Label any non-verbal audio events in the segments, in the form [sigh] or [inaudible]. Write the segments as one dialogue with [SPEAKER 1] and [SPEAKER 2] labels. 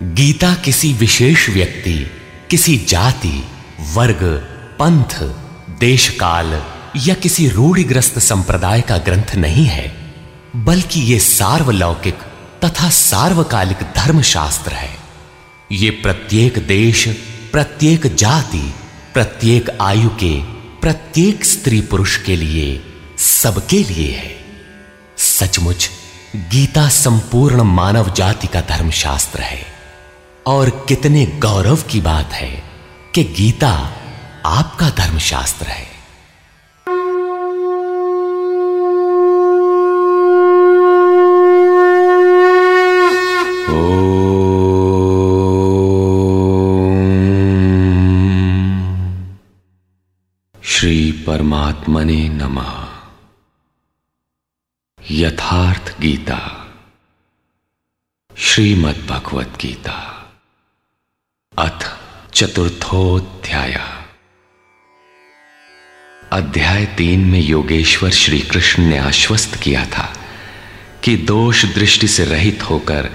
[SPEAKER 1] गीता किसी विशेष व्यक्ति, किसी जाति, वर्ग, पंथ देश काल या किसी रूढ़िग्रस्त संप्रदाय का ग्रंथ नहीं है, बल्कि यह सार्वलौकिक तथा सार्वकालिक धर्मशास्त्र है। ये प्रत्येक देश, प्रत्येक जाति, प्रत्येक आयु के, प्रत्येक स्त्री पुरुष के लिए सबके लिए है। सचमुच, गीता संपूर्ण मानव जाति का धर्मशास्त्र है। और कितने गौरव की बात है कि गीता आपका धर्मशास्त्र है।
[SPEAKER 2] श्री परमात्मने नमः। यथार्थ गीता। श्रीमद् भगवत गीता चतुर्थोध्याय। अध्याय तीन में योगेश्वर श्री कृष्ण ने आश्वस्त किया था कि दोष दृष्टि से रहित होकर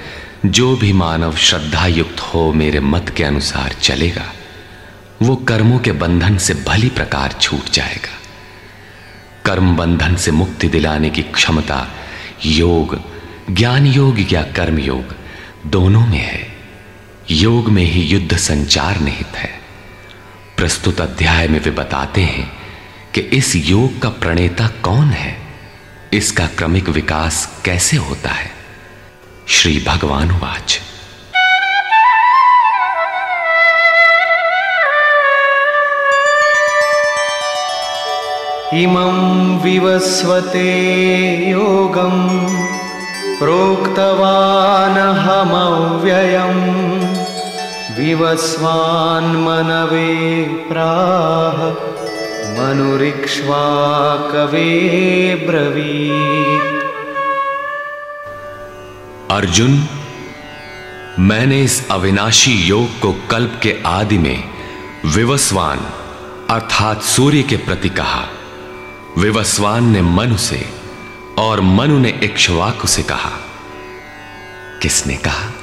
[SPEAKER 2] जो भी मानव श्रद्धा युक्त हो मेरे मत के अनुसार चलेगा, वो कर्मों के बंधन से भली प्रकार छूट जाएगा। कर्म बंधन से मुक्ति दिलाने की क्षमता योग, ज्ञान योग या कर्म योग दोनों में है। योग में ही युद्ध संचार निहित है। प्रस्तुत अध्याय में वे बताते हैं कि इस योग का प्रणेता कौन है? इसका क्रमिक विकास कैसे होता है? श्री भगवान वाच।
[SPEAKER 3] इमं विवस्वते योगं प्रोक्तवानहमव्ययम्। विवस्वान्मनवे प्राह मनुरिक्ष्वा कवे ब्रवीत्।
[SPEAKER 2] अर्जुन, मैंने इस अविनाशी योग को कल्प के आदि में विवस्वान, अर्थात सूर्य के प्रति कहा। विवस्वान ने मनु से और मनु ने इक्ष्वाकु से कहा। किसने कहा?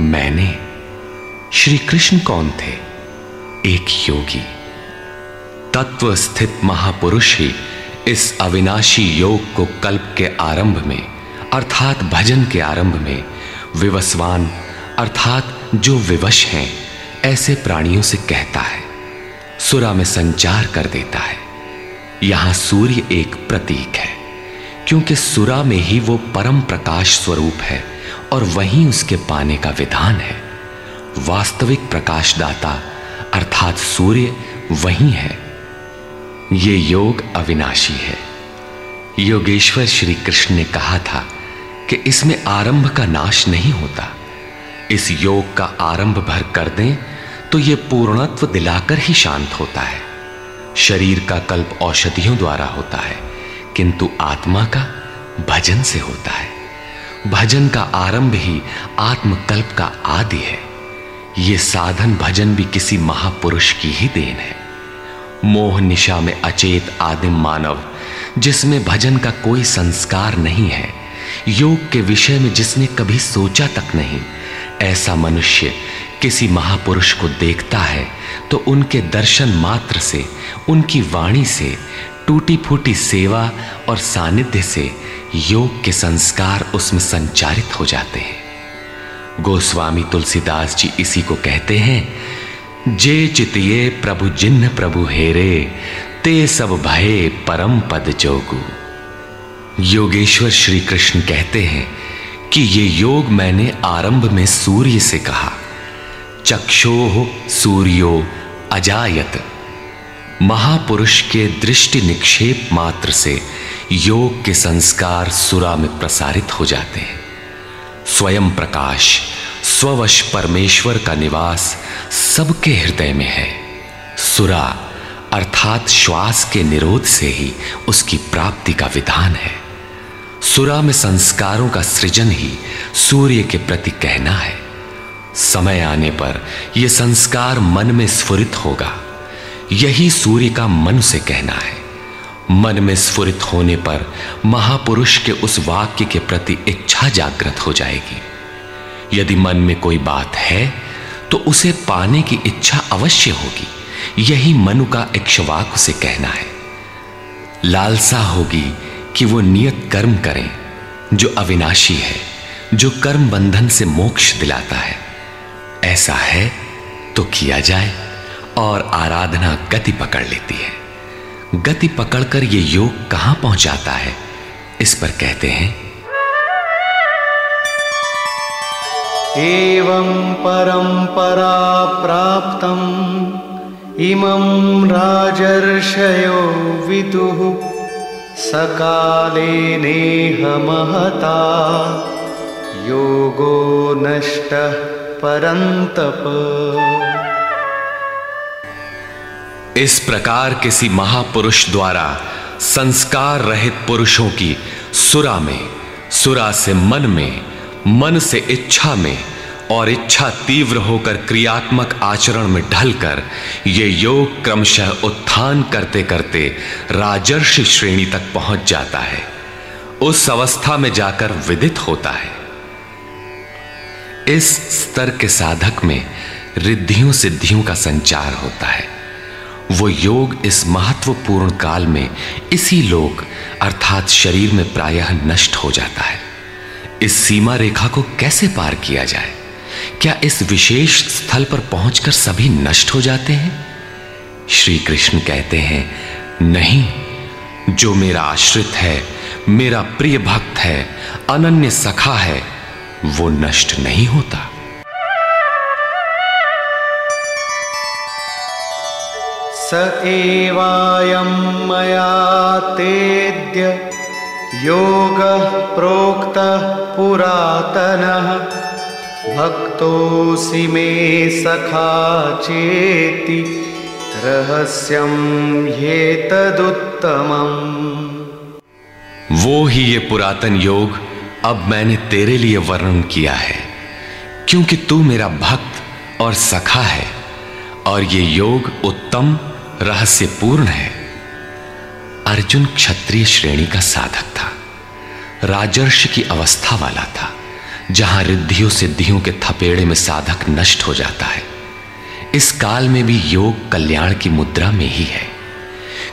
[SPEAKER 2] मैंने। श्री कृष्ण कौन थे? एक योगी। तत्व स्थित महापुरुष ही इस अविनाशी योग को कल्प के आरंभ में, अर्थात भजन के आरंभ में, विवस्वान, अर्थात जो विवश हैं, ऐसे प्राणियों से कहता है। सुरा में संचार कर देता है। यहाँ सूर्य एक प्रतीक है, क्योंकि सुरा में ही वो परम प्रकाश स्वरूप है और वहीं उसके पाने का विधान है। वास्तविक प्रकाशदाता, अर्थात सूर्य, वही है। ये योग अविनाशी है। योगेश्वर श्री कृष्ण ने कहा था कि इसमें आरंभ का नाश नहीं होता। इस योग का आरंभ भर कर दें तो यह पूर्णत्व दिलाकर ही शांत होता है। शरीर का कल्प औषधियों द्वारा होता है, किंतु आत्मा का भजन से होता है। भजन का आरंभ ही आत्मकल्प का आदि है। यह साधन भजन भी किसी महापुरुष की ही देन है। मोह निशा में अचेत आदिम मानव, जिसमें भजन का कोई संस्कार नहीं है, योग के विषय में जिसने कभी सोचा तक नहीं, ऐसा मनुष्य किसी महापुरुष को देखता है तो उनके दर्शन मात्र से, उनकी वाणी से टूटी फूटी सेवा और सानिध्य से योग के संस्कार उसमें संचारित हो जाते हैं। गोस्वामी तुलसीदास जी इसी को कहते हैं, जे चितिये प्रभु जिन्न प्रभु हेरे, ते सब भये परम पद जोगु। योगेश्वर श्री कृष्ण कहते हैं कि ये योग मैंने आरंभ में सूर्य से कहा, चक्षो सूर्यो अजायत। महापुरुष के दृष्टि निक्षेप मात्र से योग के संस्कार सुरा में प्रसारित हो जाते हैं। स्वयं प्रकाश, स्ववश परमेश्वर का निवास सबके हृदय में है। सुरा अर्थात श्वास के निरोध से ही उसकी प्राप्ति का विधान है। सुरा में संस्कारों का सृजन ही सूर्य के प्रति कहना है। समय आने पर यह संस्कार मन में स्फुरित होगा। यही सूर्य का मन से कहना है। मन में स्फुरित होने पर महापुरुष के उस वाक्य के प्रति इच्छा जागृत हो जाएगी। यदि मन में कोई बात है तो उसे पाने की इच्छा अवश्य होगी। यही मनु का इक्ष्वाक से कहना है। लालसा होगी कि वो नियत कर्म करें, जो अविनाशी है, जो कर्म बंधन से मोक्ष दिलाता है। ऐसा है तो किया जाए और आराधना गति पकड़ लेती है। गति पकड़कर ये योग कहाँ पहुंचाता है? इस पर कहते हैं।
[SPEAKER 3] एवं परंपरा प्राप्तम। इमं राजर्षयो विदुः। सकाले नेह महता योगो नष्ट परंतप
[SPEAKER 2] इस प्रकार किसी महापुरुष द्वारा संस्कार रहित पुरुषों की सुरा में, सुरा से मन में, मन से इच्छा में और इच्छा तीव्र होकर क्रियात्मक आचरण में ढलकर ये योग क्रमशः उत्थान करते करते राजर्षि श्रेणी तक पहुँच जाता है। उस अवस्था में जाकर विदित होता है। इस स्तर के साधक में रिद्धियों सिद्धियों का संचार होता है। वो योग इस महत्वपूर्ण काल में इसी लोक, अर्थात शरीर में प्रायः नष्ट हो जाता है। इस सीमा रेखा को कैसे पार किया जाए? क्या इस विशेष स्थल पर पहुंचकर सभी नष्ट हो जाते हैं? श्री कृष्ण कहते हैं, नहीं, जो मेरा आश्रित है, मेरा प्रिय भक्त है, अनन्य सखा है, वो नष्ट नहीं होता।
[SPEAKER 3] स एवायं मया तेद्य योगः प्रोक्तः पुरातनः। भक्तोऽसि मे सखा चेति रहस्यं ह्येतदुत्तमम्
[SPEAKER 2] वो ही ये पुरातन योग अब मैंने तेरे लिए वर्णन किया है, क्योंकि तू मेरा भक्त और सखा है, और ये योग उत्तम रहस्यपूर्ण है। अर्जुन क्षत्रिय श्रेणी का साधक था। राजर्ष की अवस्था वाला था, जहाँ रिद्धियों सिद्धियों के थपेड़े में साधक नष्ट हो जाता है। इस काल में भी योग कल्याण की मुद्रा में ही है।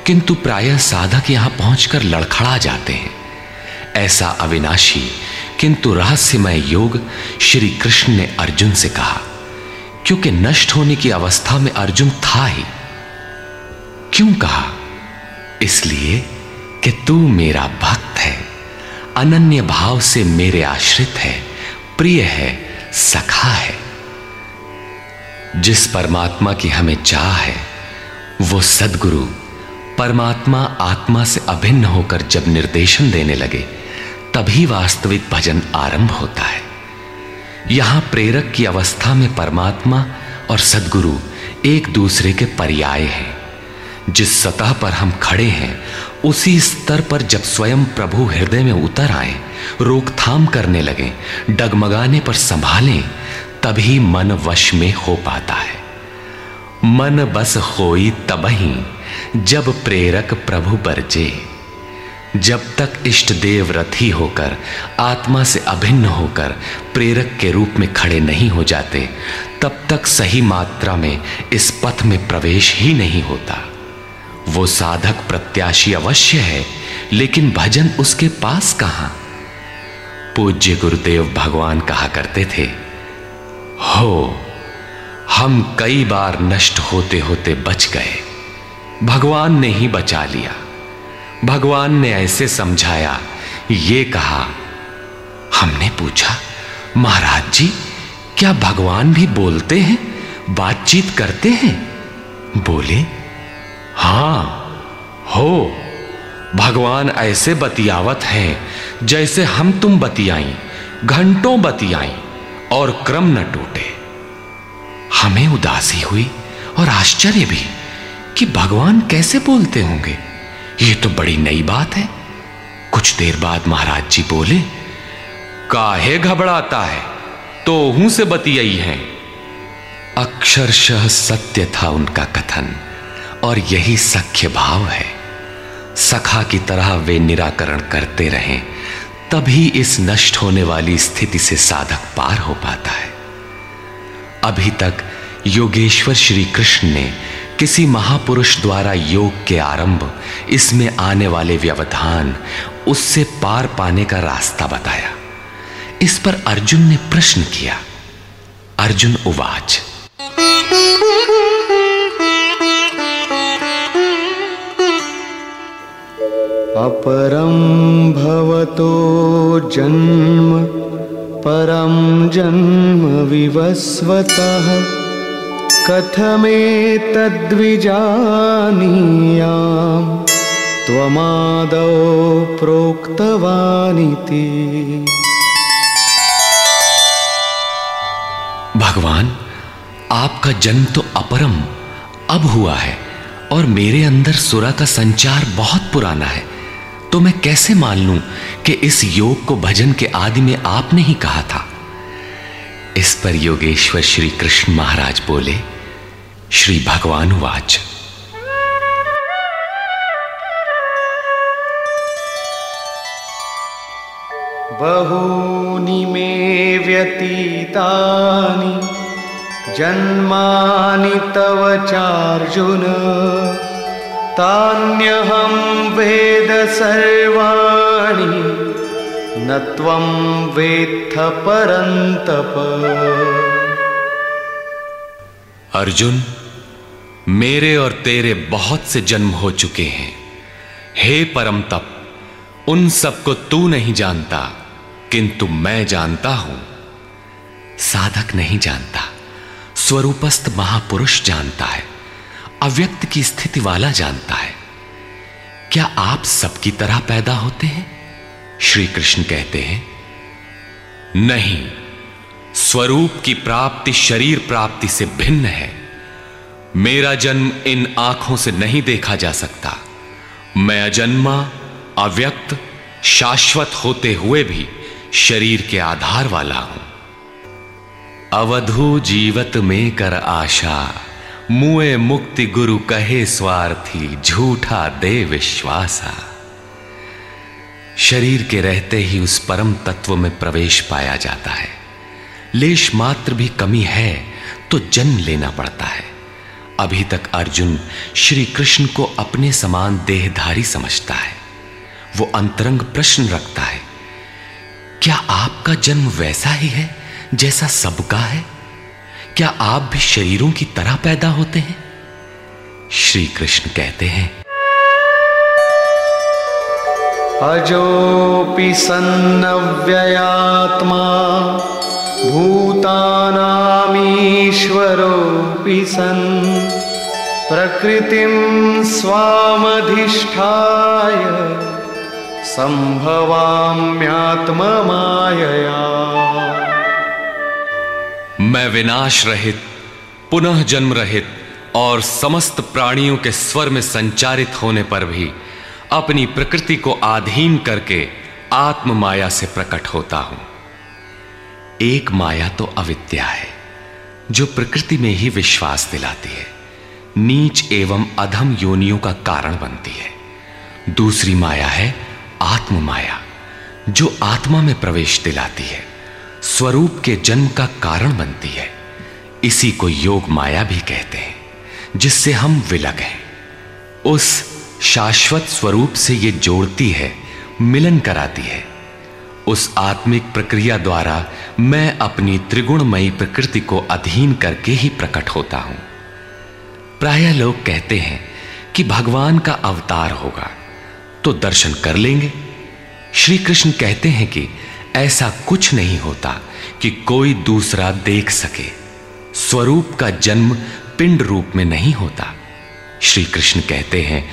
[SPEAKER 2] किंतु प्रायः साधक यहाँ पहुंचकर लड़खड़ा जाते हैं। ऐसा अविनाशी, किंतु रहस्यमय योग श्री कृष्ण ने अर्जुन से कहा, क्योंकि नष्ट होने की अवस्था में अर्जुन था ही क्यों कहा? इसलिए कि तू मेरा भक्त है, अनन्य भाव से मेरे आश्रित है, प्रिय है, सखा है। जिस परमात्मा की हमें चाह है, वो सदगुरु परमात्मा आत्मा से अभिन्न होकर जब निर्देशन देने लगे, तभी वास्तविक भजन आरंभ होता है। यहाँ प्रेरक की अवस्था में परमात्मा और सदगुरु एक दूसरे के पर्याय हैं। जिस सतह पर हम खड़े हैं, उसी स्तर पर जब स्वयं प्रभु हृदय में उतर आए, रोकथाम करने लगे, डगमगाने पर संभालें, तभी मन वश में हो पाता है। मन बस होई तबही, जब प्रेरक प्रभु बरजे। जब तक इष्ट देव रथी होकर, आत्मा से अभिन्न होकर प्रेरक के रूप में खड़े नहीं हो जाते, तब तक सही मात्रा में इस पथ में प्रवेश ही नहीं होता। वो साधक प्रत्याशी अवश्य है, लेकिन भजन उसके पास कहाँ? पूज्य गुरुदेव भगवान कहा करते थे, हो, हम कई बार नष्ट होते होते बच गए। भगवान ने ही बचा लिया। भगवान ने ऐसे समझाया, ये कहा, हमने पूछा, महाराज जी, क्या भगवान भी बोलते हैं, बातचीत करते हैं? बोले हाँ, हो, भगवान ऐसे बतियावत हैं, जैसे हम तुम बतियाई, घंटों बतियाई, और क्रम न टूटे। हमें उदासी हुई और आश्चर्य भी कि भगवान कैसे बोलते होंगे। ये तो बड़ी नई बात है। कुछ देर बाद महाराज जी बोले, काहे घबराता है? तो हूँ से बतियाई है। अक्षरशः सत्य था उनका कथन। और यही सख्य भाव है। सखा की तरह वे निराकरण करते रहें, तभी इस नष्ट होने वाली स्थिति से साधक पार हो पाता है। अभी तक योगेश्वर श्री कृष्ण ने किसी महापुरुष द्वारा योग के आरंभ, इसमें आने वाले व्यवधान, उससे पार पाने का रास्ता बताया। इस पर अर्जुन ने प्रश्न किया। अर्जुन उवाच
[SPEAKER 3] अपरं भवतो जन्म, परं जन्म विवस्वतः। कथमेतद्विजानीयाम् त्वमादौ प्रोक्तवानिति।
[SPEAKER 2] भगवान, आपका जन्म तो अपरम, अब हुआ है, और मेरे अंदर सुरा का संचार बहुत पुराना है। तो मैं कैसे मान लूँ कि इस योग को भजन के आदि में आपने ही कहा था? इस पर योगेश्वर श्री कृष्ण महाराज बोले, श्री भगवान वाच
[SPEAKER 3] बहूनि मे व्यतीतानि, जन्मानि तव चार्जुन। तान्यहं वेद सर्वाणि, न त्वं वेत्थ परन्तप।
[SPEAKER 2] अर्जुन, मेरे और तेरे बहुत से जन्म हो चुके हैं। हे परम तप, उन सबको तू नहीं जानता, किंतु मैं जानता हूँ। साधक नहीं जानता, स्वरूपस्थ महापुरुष जानता है। अव्यक्त की स्थिति वाला जानता है। क्या आप सबकी तरह पैदा होते हैं? श्री कृष्ण कहते हैं, नहीं, स्वरूप की प्राप्ति शरीर प्राप्ति से भिन्न है। मेरा जन्म इन आँखों से नहीं देखा जा सकता। मैं अजन्मा, अव्यक्त, शाश्वत होते हुए भी शरीर के आधार वाला हूँ। अवधु जीवत में कर आशा। मुए मुक्ति गुरु कहे स्वार्थी, झूठा दे विश्वासा। शरीर के रहते ही उस परम तत्व में प्रवेश पाया जाता है। लेश मात्र भी कमी है तो जन्म लेना पड़ता है। अभी तक अर्जुन श्री कृष्ण को अपने समान देहधारी समझता है। वो अंतरंग प्रश्न रखता है, क्या आपका जन्म वैसा ही है, जैसा सबका है? क्या आप भी शरीरों की तरह पैदा होते हैं? श्री कृष्ण कहते हैं।
[SPEAKER 3] अजोऽपि सन्नव्ययात्मा भूतानामीश्वरोऽपि सन्। प्रकृतिं स्वामधिष्ठाय सम्भवाम्यात्ममायया।
[SPEAKER 2] मैं विनाश रहित, पुनः जन्म रहित और समस्त प्राणियों के स्वर में संचारित होने पर भी अपनी प्रकृति को आधीन करके आत्म माया से प्रकट होता हूँ। एक माया तो अविद्या है, जो प्रकृति में ही विश्वास दिलाती है। नीच एवं अधम योनियों का कारण बनती है। दूसरी माया है आत्म माया, जो आत्मा में प्रवेश दिलाती है। स्वरूप के जन्म का कारण बनती है। इसी को योग माया भी कहते हैं, जिससे हम विलग हैं। उस शाश्वत स्वरूप से ये जोड़ती है, मिलन कराती है। उस आत्मिक प्रक्रिया द्वारा मैं अपनी त्रिगुणमयी प्रकृति को अधीन करके ही प्रकट होता हूँ। प्राय लोग कहते हैं कि भगवान का अवतार होगा तो दर्शन कर लेंगे। श्री कृष्ण कहते हैं कि ऐसा कुछ नहीं होता कि कोई दूसरा देख सके। स्वरूप का जन्म पिंड रूप में नहीं होता। श्री कृष्ण कहते हैं,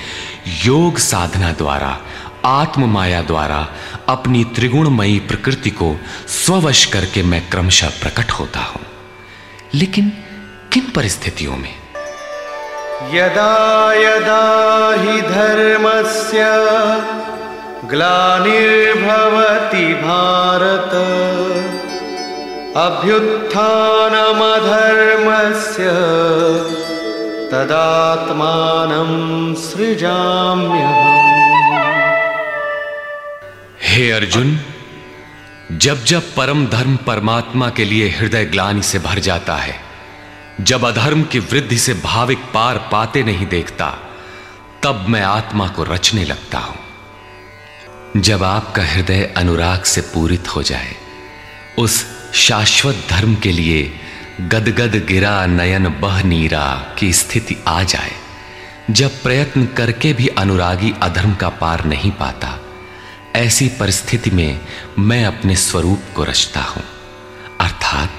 [SPEAKER 2] योग साधना द्वारा आत्म माया द्वारा अपनी त्रिगुणमयी प्रकृति को स्ववश करके मैं क्रमशः प्रकट होता हूँ। लेकिन किन परिस्थितियों में?
[SPEAKER 3] यदा यदा हि धर्मस्य ग्लानिर्भवति भारत। अभ्युत्थानमधर्मस्य तदात्मानं सृजाम्यहम्।
[SPEAKER 2] हे अर्जुन, जब जब परम धर्म परमात्मा के लिए हृदय ग्लानि से भर जाता है, जब अधर्म की वृद्धि से भाविक पार पाते नहीं देखता, तब मैं आत्मा को रचने लगता हूँ। जब आपका हृदय अनुराग से पूरित हो जाए, उस शाश्वत धर्म के लिए गदगद गिरा नयन बह नीरा की स्थिति आ जाए। जब प्रयत्न करके भी अनुरागी अधर्म का पार नहीं पाता, ऐसी परिस्थिति में मैं अपने स्वरूप को रचता हूँ। अर्थात,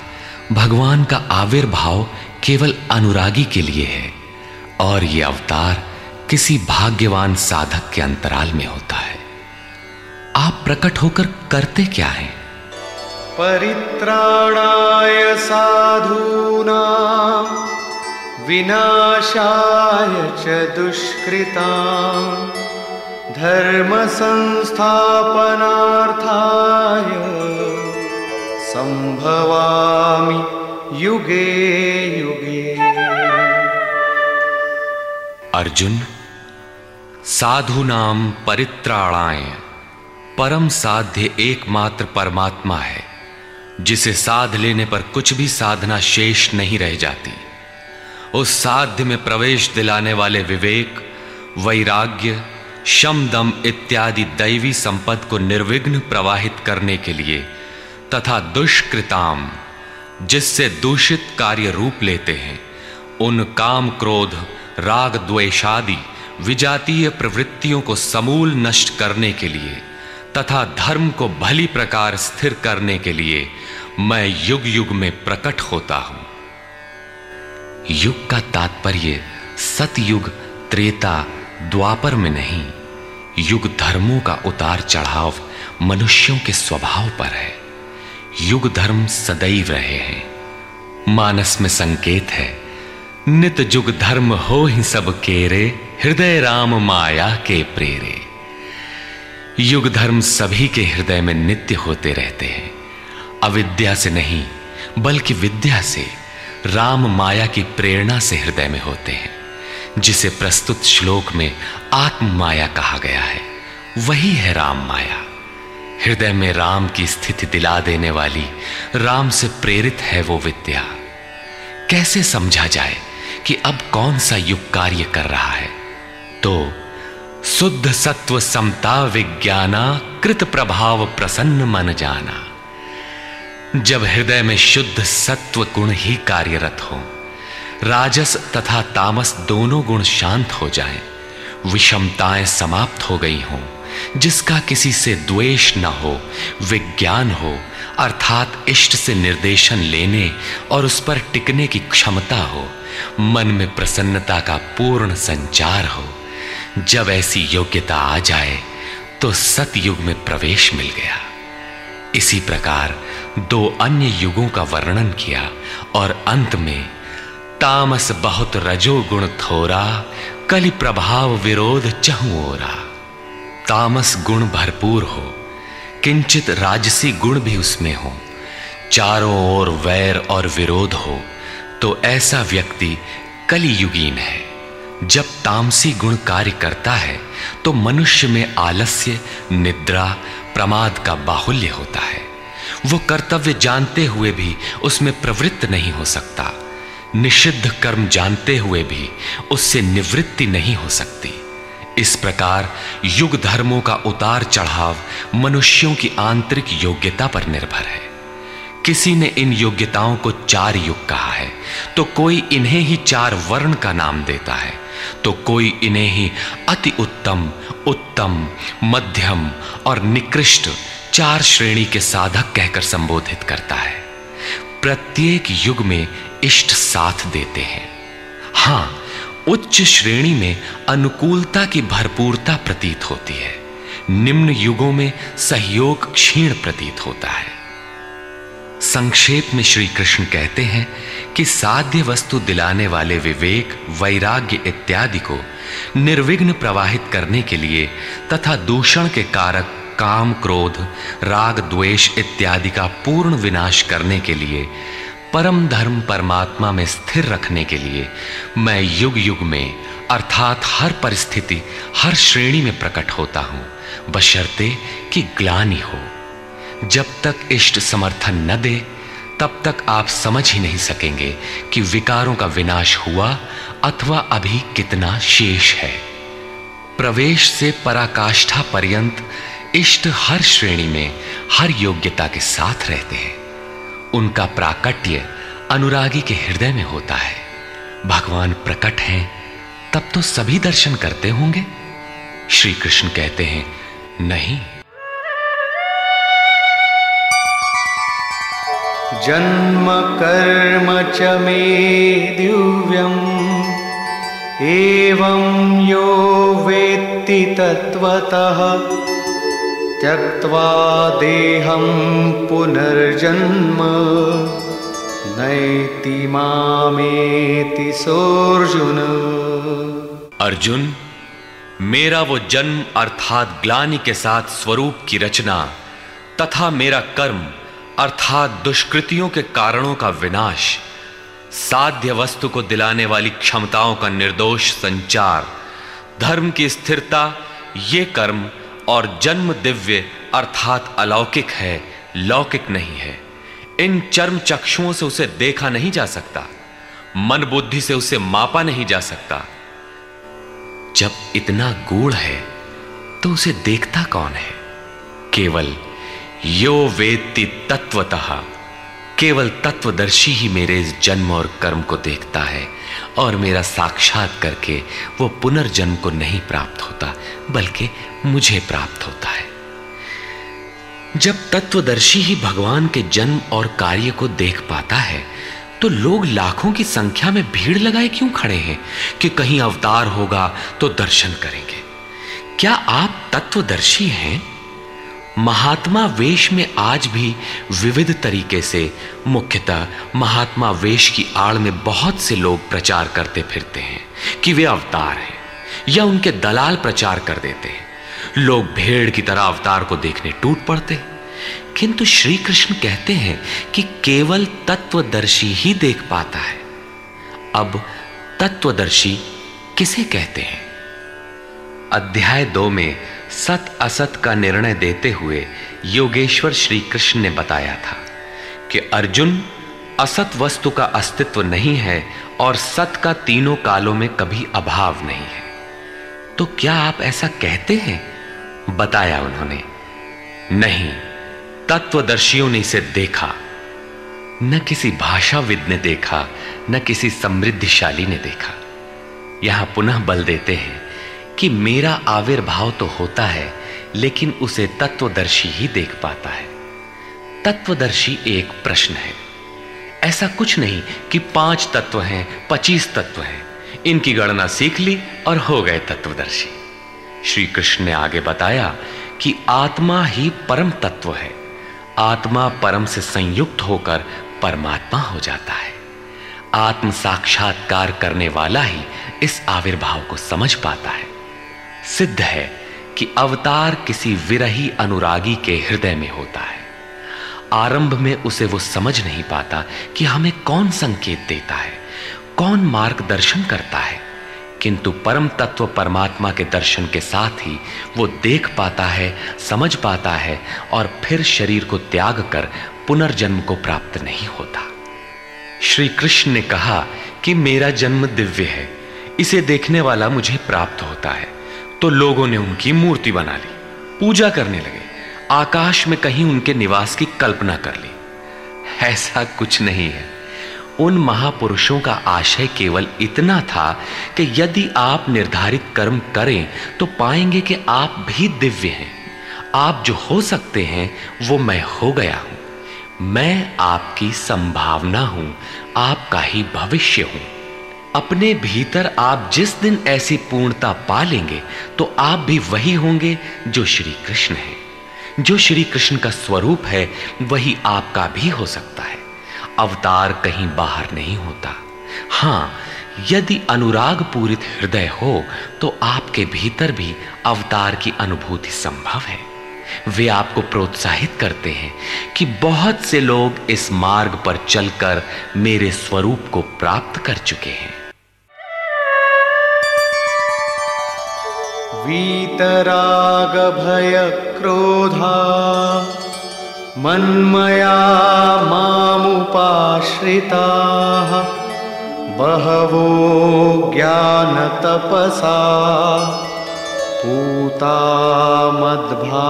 [SPEAKER 2] भगवान का आविर्भाव केवल अनुरागी के लिए है, और यह अवतार किसी भाग्यवान साधक के अंतराल में होता है। आप प्रकट होकर करते क्या हैं?
[SPEAKER 3] परित्राणाय साधूना विनाशाय च दुष्कृता धर्म संस्थापनार्थाय संभवामि युगे युगे।
[SPEAKER 2] अर्जुन साधु नाम परित्राणाय। परम साध्य एकमात्र परमात्मा है, जिसे साध लेने पर कुछ भी साधना शेष नहीं रह जाती। उस साध्य में प्रवेश दिलाने वाले विवेक, वैराग्य, शम दम इत्यादि दैवी संपद को निर्विघ्न प्रवाहित करने के लिए तथा दुष्कृताम, जिससे दूषित कार्य रूप लेते हैं, उन काम क्रोध, राग द्वेषादि विजातीय प्रवृत्तियों को समूल नष्ट करने के लिए तथा धर्म को भली प्रकार स्थिर करने के लिए मैं युग युग में प्रकट होता हूँ। युग का तात्पर्य सतयुग, त्रेता, द्वापर में नहीं, युग धर्मों का उतार चढ़ाव मनुष्यों के स्वभाव पर है। युग धर्म सदैव रहे हैं। मानस में संकेत है, नित जुग धर्म हो ही सब केरे, हृदय राम माया के प्रेरे। युग धर्म सभी के हृदय में नित्य होते रहते हैं। अविद्या से नहीं, बल्कि विद्या से, राम माया की प्रेरणा से हृदय में होते हैं, जिसे प्रस्तुत श्लोक में आत्म माया कहा गया है। वही है राम माया। हृदय में राम की स्थिति दिला देने वाली, राम से प्रेरित है वो विद्या। कैसे समझा जाए कि अब कौन सा युग कार्य कर रहा है? तो शुद्ध सत्व समता विज्ञाना कृत प्रभाव प्रसन्न मन जाना। जब हृदय में शुद्ध सत्व गुण ही कार्यरत हो राजस तथा तामस दोनों गुण शांत हो जाएँ, विषमताएँ समाप्त हो गई हों जिसका किसी से द्वेष न हो विज्ञान हो अर्थात इष्ट से निर्देशन लेने और उस पर टिकने की क्षमता हो मन में प्रसन्नता का पूर्ण संचार हो। जब ऐसी योग्यता आ जाए तो सतयुग में प्रवेश मिल गया। इसी प्रकार दो अन्य युगों का वर्णन किया और अंत में, तामस बहुत रजो गुण थोरा, कलि प्रभाव विरोध चहुओरा तामस गुण भरपूर हो, किंचित राजसी गुण भी उसमें हो। चारों ओर वैर और विरोध हो तो ऐसा व्यक्ति कलियुगीन है। जब तामसी गुण कार्य करता है तो मनुष्य में आलस्य, निद्रा, प्रमाद का बाहुल्य होता है। वो कर्तव्य जानते हुए भी उसमें प्रवृत्त नहीं हो सकता। निषिद्ध कर्म जानते हुए भी उससे निवृत्ति नहीं हो सकती। इस प्रकार युग धर्मों का उतार चढ़ाव मनुष्यों की आंतरिक योग्यता पर निर्भर है। किसी ने इन योग्यताओं को चार युग कहा है तो कोई इन्हें ही चार वर्ण का नाम देता है। तो कोई इन्हें ही अति उत्तम उत्तम, मध्यम और निकृष्ट चार श्रेणी के साधक कहकर संबोधित करता है। प्रत्येक युग में इष्ट साथ देते हैं। हाँ, उच्च श्रेणी में अनुकूलता की भरपूरता प्रतीत होती है। निम्न युगों में सहयोग क्षीण प्रतीत होता है। संक्षेप में श्री कृष्ण कहते हैं कि साध्य वस्तु दिलाने वाले विवेक, वैराग्य इत्यादि को निर्विघ्न प्रवाहित करने के लिए तथा दूषण के कारक काम, क्रोध, राग, द्वेष इत्यादि का पूर्ण विनाश करने के लिए, परम धर्म परमात्मा में स्थिर रखने के लिए मैं युग युग में, अर्थात हर परिस्थिति, हर श्रेणी में प्रकट होता हूँ। बशर्ते कि ग्लानी हो। जब तक इष्ट समर्थन न दे, तब तक आप समझ ही नहीं सकेंगे कि विकारों का विनाश हुआ अथवा अभी कितना शेष है। प्रवेश से पराकाष्ठा पर्यंत इष्ट हर श्रेणी में, हर योग्यता के साथ रहते हैं। उनका प्राकट्य अनुरागी के हृदय में होता है। भगवान प्रकट हैं, तब तो सभी दर्शन करते होंगे। श्री कृष्ण कहते हैं, नहीं
[SPEAKER 3] जन्म कर्म च मे दिव्यम्। एवं यो वेत्ति तत्त्वतः। त्यक्त्वा देहं पुनर्जन्म। नैति मामेति सोऽर्जुन।
[SPEAKER 2] अर्जुन, मेरा वो जन्म अर्थात ग्लानि के साथ स्वरूप की रचना तथा मेरा कर्म अर्थात दुष्कृतियों के कारणों का विनाश, साध्य वस्तु को दिलाने वाली क्षमताओं का निर्दोष संचार, धर्म की स्थिरता, ये कर्म और जन्म दिव्य अर्थात अलौकिक है, लौकिक नहीं है। इन चर्म चक्षुओं से उसे देखा नहीं जा सकता, मन बुद्धि से उसे मापा नहीं जा सकता। जब इतना गूढ़ है तो उसे देखता कौन है? केवल यो वेत्ति तत्वतः केवल तत्वदर्शी ही मेरे इस जन्म और कर्म को देखता है और मेरा साक्षात करके वो पुनर्जन्म को नहीं प्राप्त होता, बल्कि मुझे प्राप्त होता है। जब तत्वदर्शी ही भगवान के जन्म और कार्य को देख पाता है तो लोग लाखों की संख्या में भीड़ लगाए क्यों खड़े हैं कि कहीं अवतार होगा तो दर्शन करेंगे? क्या आप तत्वदर्शी हैं? महात्मा वेश में आज भी विविध तरीके से, मुख्यतः महात्मा वेश की आड़ में बहुत से लोग प्रचार करते फिरते हैं कि वे अवतार हैं या उनके दलाल प्रचार कर देते हैं। लोग भेड़ की तरह अवतार को देखने टूट पड़ते हैं। किंतु श्री कृष्ण कहते हैं कि केवल तत्वदर्शी ही देख पाता है। अब तत्वदर्शी किसे कहते हैं? अध्याय दो में सत असत का निर्णय देते हुए योगेश्वर श्री कृष्ण ने बताया था कि अर्जुन असत वस्तु का अस्तित्व नहीं है और सत का तीनों कालों में कभी अभाव नहीं है। तो क्या आप ऐसा कहते हैं? बताया उन्होंने। नहीं, तत्वदर्शियों ने इसे देखा। न किसी भाषाविद ने देखा, न किसी समृद्धिशाली ने देखा। यहाँ पुनः बल देते हैं। कि मेरा आविर्भाव तो होता है, लेकिन उसे तत्वदर्शी ही देख पाता है। तत्वदर्शी एक प्रश्न है। ऐसा कुछ नहीं कि पाँच तत्व हैं, पच्चीस तत्व हैं। इनकी गणना सीख ली और हो गए तत्वदर्शी। श्री कृष्ण ने आगे बताया कि आत्मा ही परम तत्व है। आत्मा परम से संयुक्त होकर परमात्मा हो जाता है। आत्म साक्षात्कार करने वाला ही इस आविर्भाव को समझ पाता है। सिद्ध है कि अवतार किसी विरही अनुरागी के हृदय में होता है। आरंभ में उसे वो समझ नहीं पाता कि हमें कौन संकेत देता है, कौन मार्गदर्शन करता है। किंतु परम तत्व परमात्मा के दर्शन के साथ ही वो देख पाता है, समझ पाता है और फिर शरीर को त्याग कर पुनर्जन्म को प्राप्त नहीं होता। श्री कृष्ण ने कहा कि मेरा जन्म दिव्य है, इसे देखने वाला मुझे प्राप्त होता है। तो लोगों ने उनकी मूर्ति बना ली, पूजा करने लगे। आकाश में कहीं उनके निवास की कल्पना कर ली। ऐसा कुछ नहीं है। उन महापुरुषों का आशय केवल इतना था कि यदि आप निर्धारित कर्म करें तो पाएँगे कि आप भी दिव्य हैं। आप जो हो सकते हैं, वो मैं हो गया हूँ। मैं आपकी संभावना हूँ, आपका ही भविष्य हूँ। अपने भीतर आप जिस दिन ऐसी पूर्णता पा लेंगे तो आप भी वही होंगे जो श्री कृष्ण है। जो श्री कृष्ण का स्वरूप है, वही आपका भी हो सकता है। अवतार कहीं बाहर नहीं होता। हाँ, यदि अनुराग पूरित हृदय हो तो आपके भीतर भी अवतार की अनुभूति संभव है। वे आपको प्रोत्साहित करते हैं कि बहुत से लोग इस मार्ग पर चलकर मेरे स्वरूप को प्राप्त कर चुके हैं।
[SPEAKER 3] वीतराग भय क्रोधा मन्मया मामुपाश्रिताः। बहवो ज्ञानतपसा। पूता मद्भावमागता।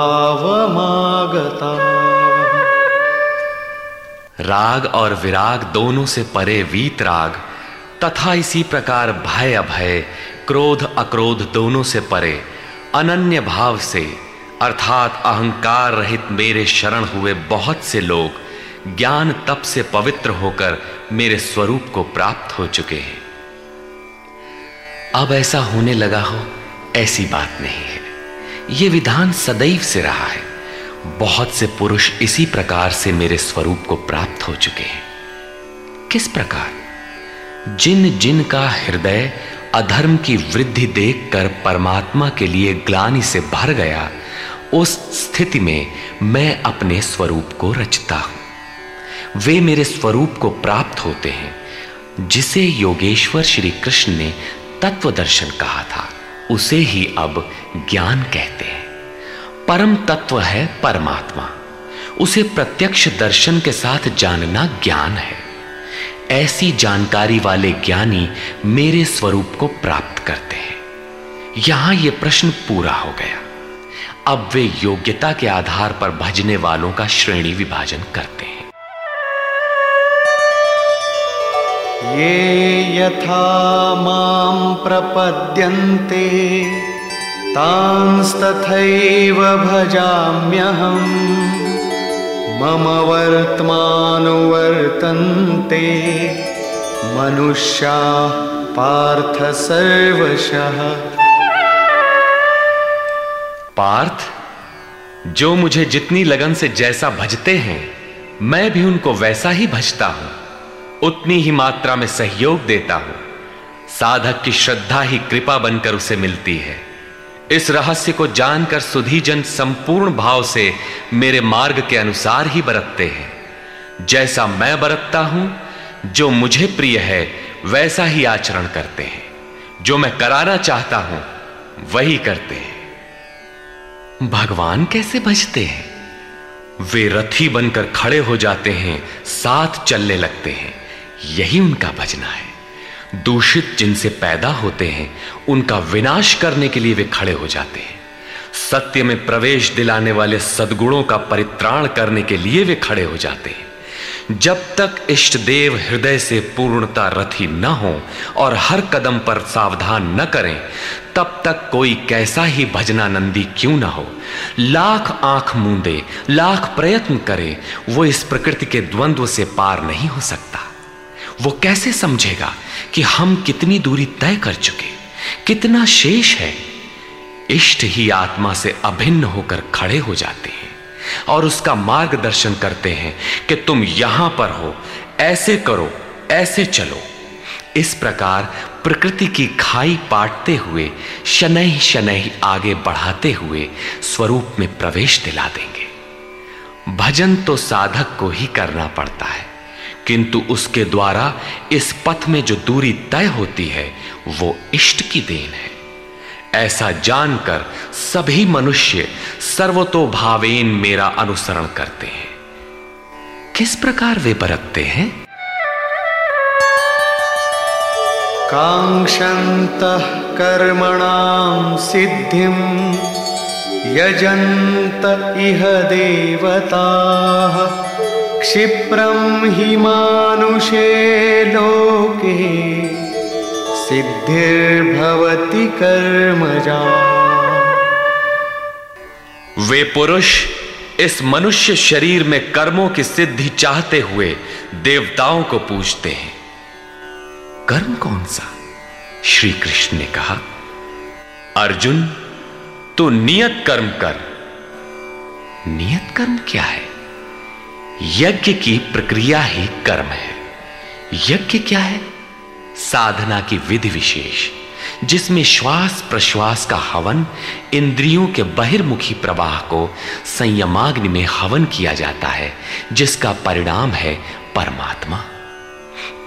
[SPEAKER 2] राग और विराग दोनों से परे वीत राग तथा इसी प्रकार भय अभय क्रोध, अक्रोध दोनों से परे, अनन्य भाव से, अर्थात अहंकार रहित मेरे शरण हुए बहुत से लोग, ज्ञान तप से पवित्र होकर मेरे स्वरूप को प्राप्त हो चुके हैं। अब ऐसा होने लगा हो, ऐसी बात नहीं है। यह विधान सदैव से रहा है। बहुत से पुरुष इसी प्रकार से मेरे स्वरूप को प्राप्त हो चुके हैं। किस प्रकार? जिन जिन का हृदय अधर्म की वृद्धि देखकर परमात्मा के लिए ग्लानि से भर गया, उस स्थिति में मैं अपने स्वरूप को रचता हूँ। वे मेरे स्वरूप को प्राप्त होते हैं, जिसे योगेश्वर श्री कृष्ण ने तत्व दर्शन कहा था, उसे ही अब ज्ञान कहते हैं। परम तत्व है परमात्मा, उसे प्रत्यक्ष दर्शन के साथ जानना ज्ञान है। ऐसी जानकारी वाले ज्ञानी मेरे स्वरूप को प्राप्त करते हैं। यहाँ यह प्रश्न पूरा हो गया। अब वे योग्यता के आधार पर भजने वालों का श्रेणी विभाजन करते हैं।
[SPEAKER 3] ये यथा माँ प्रपद्यन्ते, तांस्तथैव भजाम्यहम्। मम वर्तमानुवर्तन्ते मनुष्या पार्थ सर्वशः।
[SPEAKER 2] पार्थ, जो मुझे जितनी लगन से जैसा भजते हैं, मैं भी उनको वैसा ही भजता हूँ। उतनी ही मात्रा में सहयोग देता हूँ। साधक की श्रद्धा ही कृपा बनकर उसे मिलती है। इस रहस्य को जानकर सुधीजन संपूर्ण भाव से मेरे मार्ग के अनुसार ही बरतते हैं। जैसा मैं बरतता हूँ, जो मुझे प्रिय है, वैसा ही आचरण करते हैं। जो मैं कराना चाहता हूँ, वही करते हैं। भगवान कैसे भजते हैं? वे रथी बनकर खड़े हो जाते हैं, साथ चलने लगते हैं। यही उनका भजना है। दूषित जिनसे पैदा होते हैं, उनका विनाश करने के लिए वे खड़े हो जाते हैं। सत्य में प्रवेश दिलाने वाले सदगुणों का परित्राण करने के लिए वे खड़े हो जाते हैं। जब तक इष्ट देव हृदय से पूर्णता रथी न हो और हर कदम पर सावधान न करें, तब तक कोई कैसा ही भजनानंदी क्यों ना हो। लाख आँख मूंदे, लाख प्रयत्न करे, वो इस प्रकृति के द्वंद्व से पार नहीं हो सकता। वो कैसे समझेगा कि हम कितनी दूरी तय कर चुके, कितना शेष है? इष्ट ही आत्मा से अभिन्न होकर खड़े हो जाते हैं और उसका मार्गदर्शन करते हैं कि तुम यहाँ पर हो, ऐसे करो, ऐसे चलो। इस प्रकार प्रकृति की खाई पाटते हुए, शनै शनै आगे बढ़ाते हुए स्वरूप में प्रवेश दिला देंगे। भजन तो साधक को ही करना पड़ता है। किंतु उसके द्वारा इस पथ में जो दूरी तय होती है, वो इष्ट की देन है। ऐसा जानकर सभी मनुष्य सर्वतो भावेन मेरा अनुसरण करते हैं। किस प्रकार वे बरतते हैं?
[SPEAKER 3] कांक्षत कर्मणां सिद्धिं यजन्त इह देवताः। क्षिप्रं हि मानुषे लोके सिद्धिर्भवति कर्मजा।
[SPEAKER 2] वे पुरुष इस मनुष्य शरीर में कर्मों की सिद्धि चाहते हुए देवताओं को पूजते हैं। कर्म कौन सा? श्री कृष्ण ने कहा, अर्जुन, तू नियत कर्म कर। नियत कर्म क्या है? यज्ञ की प्रक्रिया ही कर्म है। यज्ञ क्या है? साधना की विधि विशेष, जिसमें श्वास प्रश्वास का हवन इंद्रियों के बहिर्मुखी प्रवाह को संयमाग्नि में हवन किया जाता है, जिसका परिणाम है परमात्मा।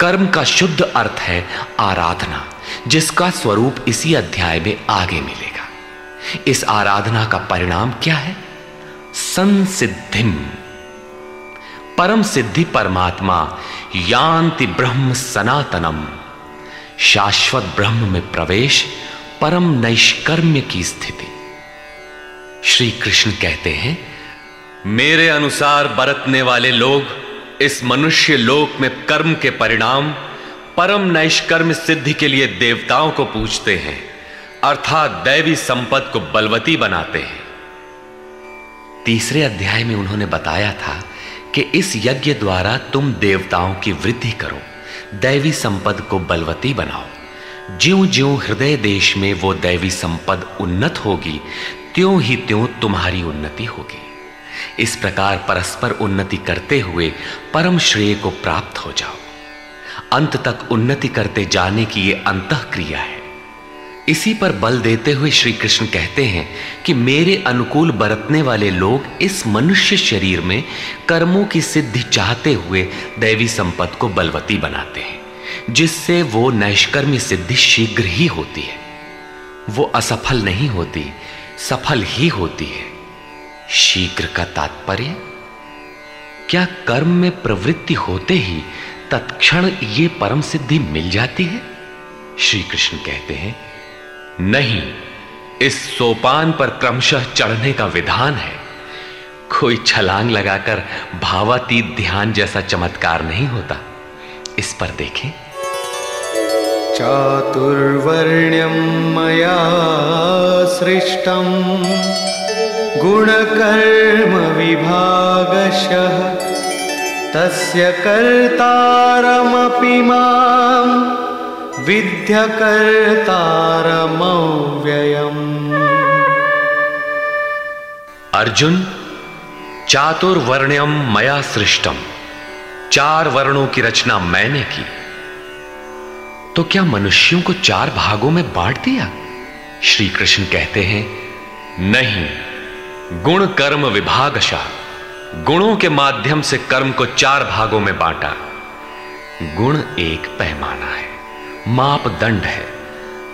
[SPEAKER 2] कर्म का शुद्ध अर्थ है आराधना, जिसका स्वरूप इसी अध्याय में आगे मिलेगा। इस आराधना का परिणाम क्या है? संसिद्धिम परम सिद्धि परमात्मा, यान्ति ब्रह्म सनातनम। शाश्वत ब्रह्म में प्रवेश, परम नैष्कर्म्य की स्थिति। श्री कृष्ण कहते हैं, मेरे अनुसार बरतने वाले लोग, इस मनुष्य लोक में कर्म के परिणाम, परम नैष्कर्म सिद्धि के लिए देवताओं को पूछते हैं, अर्थात दैवी संपद को बलवती बनाते हैं। तीसरे अध्याय में उन्होंने बताया था कि इस यज्ञ द्वारा तुम देवताओं की वृद्धि करो, दैवी संपद को बलवती बनाओ। ज्यो ज्यो हृदय देश में वो दैवी संपद उन्नत होगी, त्यों ही त्यों तुम्हारी उन्नति होगी। इस प्रकार परस्पर उन्नति करते हुए परम श्रेय को प्राप्त हो जाओ। अंत तक उन्नति करते जाने की ये अंत क्रिया है। इसी पर बल देते हुए श्री कृष्ण कहते हैं कि मेरे अनुकूल बरतने वाले लोग इस मनुष्य शरीर में कर्मों की सिद्धि चाहते हुए दैवी संपद को बलवती बनाते हैं, जिससे वो नैष्कर्मी सिद्धि शीघ्र ही होती है। वो असफल नहीं होती, सफल ही होती है। शीघ्र का तात्पर्य, क्या कर्म में प्रवृत्ति होते ही तत्क्षण ये परम सिद्धि मिल जाती है? श्री कृष्ण कहते हैं नहीं, इस सोपान पर क्रमशः चढ़ने का विधान है। कोई छलांग लगाकर भावातीत ध्यान जैसा चमत्कार नहीं होता। इस पर देखें।
[SPEAKER 3] चातुर्वर्ण्यं मया सृष्टं गुणकर्मविभागशः। तस्य कर्तारमपि माँ विद्यकर्तारमव्ययम्
[SPEAKER 2] अर्जुन चातुर्वर्ण्यम मया सृष्टम। चार वर्णों की रचना मैंने की। तो क्या मनुष्यों को चार भागों में बांट दिया? श्री कृष्ण कहते हैं, नहीं, गुण कर्म विभागशा। गुणों के माध्यम से कर्म को चार भागों में बांटा। गुण एक पैमाना है। मापदंड है।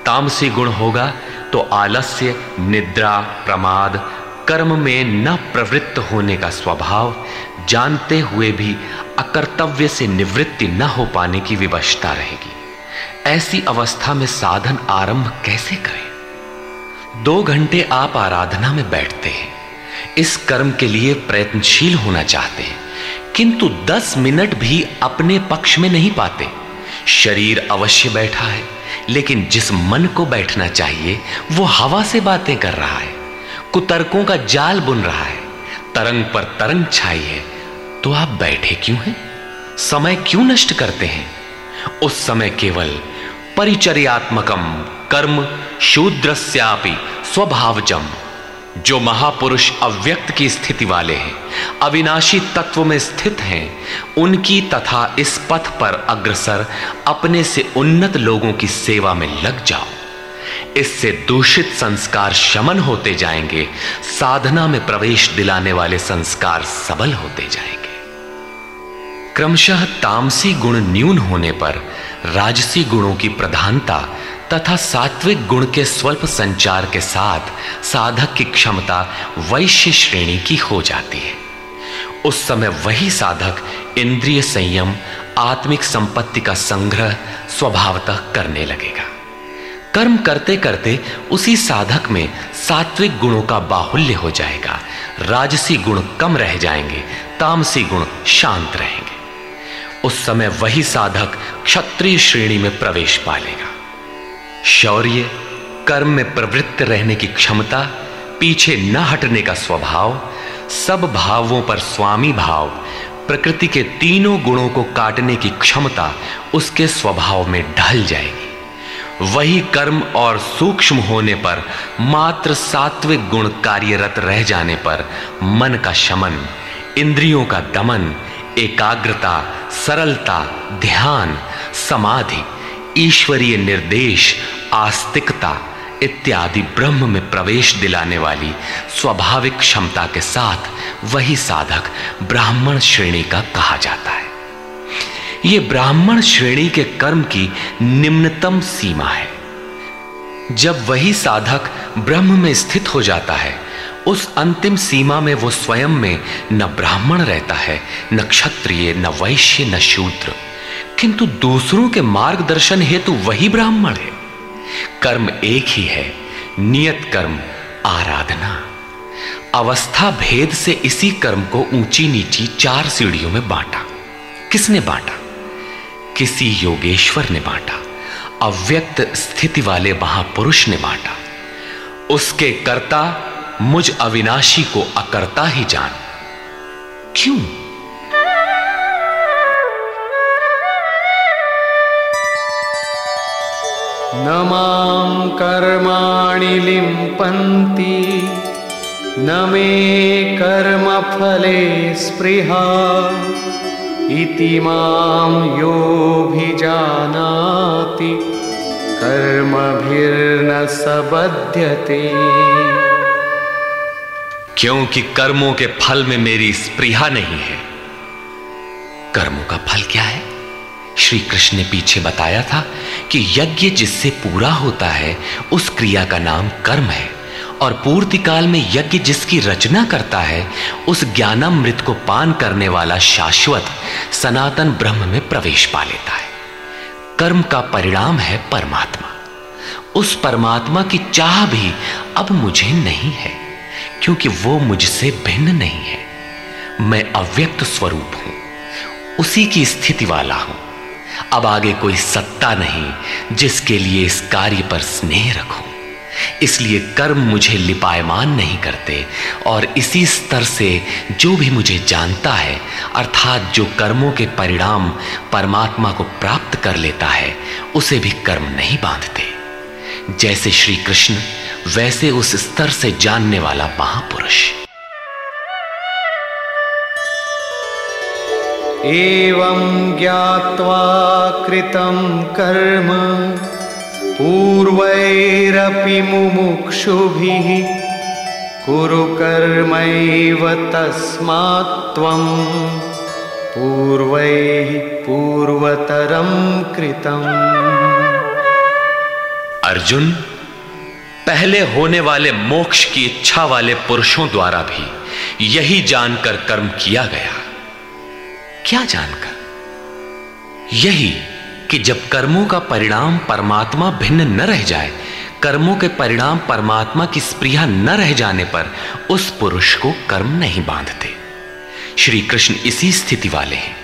[SPEAKER 2] तामसी गुण होगा तो आलस्य, निद्रा, प्रमाद, कर्म में न प्रवृत्त होने का स्वभाव, जानते हुए भी अकर्तव्य से निवृत्ति न हो पाने की विवशता रहेगी। ऐसी अवस्था में साधन आरंभ कैसे करें? दो घंटे आप आराधना में बैठते हैं। इस कर्म के लिए प्रयत्नशील होना चाहते हैं, किंतु दस मिनट भी अपने पक्ष में नहीं पाते। शरीर अवश्य बैठा है, लेकिन जिस मन को बैठना चाहिए, वो हवा से बातें कर रहा है, कुतर्कों का जाल बुन रहा है, तरंग पर तरंग छाई है तो आप बैठे क्यों हैं? समय क्यों नष्ट करते हैं? उस समय केवल परिचर्यात्मकम, कर्म, शूद्रस्यापि, स्वभावजम। जो महापुरुष अव्यक्त की स्थिति वाले हैं, अविनाशी तत्व में स्थित हैं, उनकी तथा इस पथ पर अग्रसर अपने से उन्नत लोगों की सेवा में लग जाओ। इससे दूषित संस्कार शमन होते जाएँगे, साधना में प्रवेश दिलाने वाले संस्कार सबल होते जाएँगे। क्रमशः तामसी गुण न्यून होने पर राजसी गुणों की प्रधानता तथा सात्विक गुण के स्वल्प संचार के साथ साधक की क्षमता वैश्य श्रेणी की हो जाती है। उस समय वही साधक इंद्रिय संयम, आत्मिक संपत्ति का संग्रह स्वभावतः करने लगेगा। कर्म करते करते उसी साधक में सात्विक गुणों का बाहुल्य हो जाएगा। राजसी गुण कम रह जाएँगे, तामसी गुण शांत रहेंगे। उस समय वही साधक क्षत्रिय श्रेणी में प्रवेश पालेगा। शौर्य, कर्म में प्रवृत्त रहने की क्षमता, पीछे न हटने का स्वभाव, सब भावों पर स्वामी भाव, प्रकृति के तीनों गुणों को काटने की क्षमता उसके स्वभाव में ढल जाएगी। वही कर्म और सूक्ष्म होने पर मात्र सात्विक गुण कार्यरत रह जाने पर मन का शमन, इंद्रियों का दमन, एकाग्रता, सरलता, ध्यान, समाधि ईश्वरीय निर्देश, आस्तिकता इत्यादि ब्रह्म में प्रवेश दिलाने वाली स्वाभाविक क्षमता के साथ वही साधक ब्राह्मण श्रेणी का कहा जाता है। यह ब्राह्मण श्रेणी के कर्म की निम्नतम सीमा है। जब वही साधक ब्रह्म में स्थित हो जाता है, उस अंतिम सीमा में वो स्वयं में न ब्राह्मण रहता है, न क्षत्रिय, न वैश्य, न शूद्र। किंतु दूसरों के मार्गदर्शन हेतु वही ब्राह्मण है। कर्म एक ही है, नियत कर्म, आराधना। अवस्था भेद से इसी कर्म को ऊँची नीची चार सीढ़ियों में बांटा। किसने बांटा? किसी योगेश्वर ने बांटा। अव्यक्त स्थिति वाले महापुरुष ने बांटा। उसके कर्ता मुझ अविनाशी को अकर्ता ही जान। क्यों?
[SPEAKER 3] न माँ कर्माणि लिम्पन्ति। न मे कर्मफले स्पृहा। इति माँ योऽभिजानाति। कर्मभिर्न सबध्यते।
[SPEAKER 2] क्योंकि कर्मों के फल में मेरी स्पृहा नहीं है, कर्मों का फल क्या है? श्री कृष्ण ने पीछे बताया था कि यज्ञ जिससे पूरा होता है, उस क्रिया का नाम कर्म है। और पूर्ति काल में यज्ञ जिसकी रचना करता है, उस ज्ञानामृत को पान करने वाला शाश्वत सनातन ब्रह्म में प्रवेश पा लेता है। कर्म का परिणाम है परमात्मा। उस परमात्मा की चाह भी अब मुझे नहीं है, क्योंकि वो मुझसे भिन्न नहीं है। मैं अव्यक्त स्वरूप हूँ, उसी की स्थिति वाला हूँ। अब आगे कोई सत्ता नहीं जिसके लिए इस कार्य पर स्नेह रखूँ। इसलिए कर्म मुझे लिपायमान नहीं करते और इसी स्तर से जो भी मुझे जानता है, अर्थात जो कर्मों के परिणाम परमात्मा को प्राप्त कर लेता है, उसे भी कर्म नहीं बांधते। जैसे श्री कृष्ण वैसे उस स्तर से जानने वाला महापुरुष।
[SPEAKER 3] एवं ज्ञात्वा कृतं कर्म, पूर्वैरपि मुमुक्षुभिः कुरु कर्मैव तस्मात् त्वं। पूर्वैः पूर्वतरं
[SPEAKER 2] अर्जुन, पहले होने वाले मोक्ष की इच्छा वाले पुरुषों द्वारा भी यही जानकर कर्म किया गया। क्या जानकर? यही कि जब कर्मों का परिणाम परमात्मा भिन्न न रह जाए, कर्मों के परिणाम परमात्मा की स्प्रिया न रह जाने पर उस पुरुष को कर्म नहीं बांधते। श्री कृष्ण इसी स्थिति वाले हैं।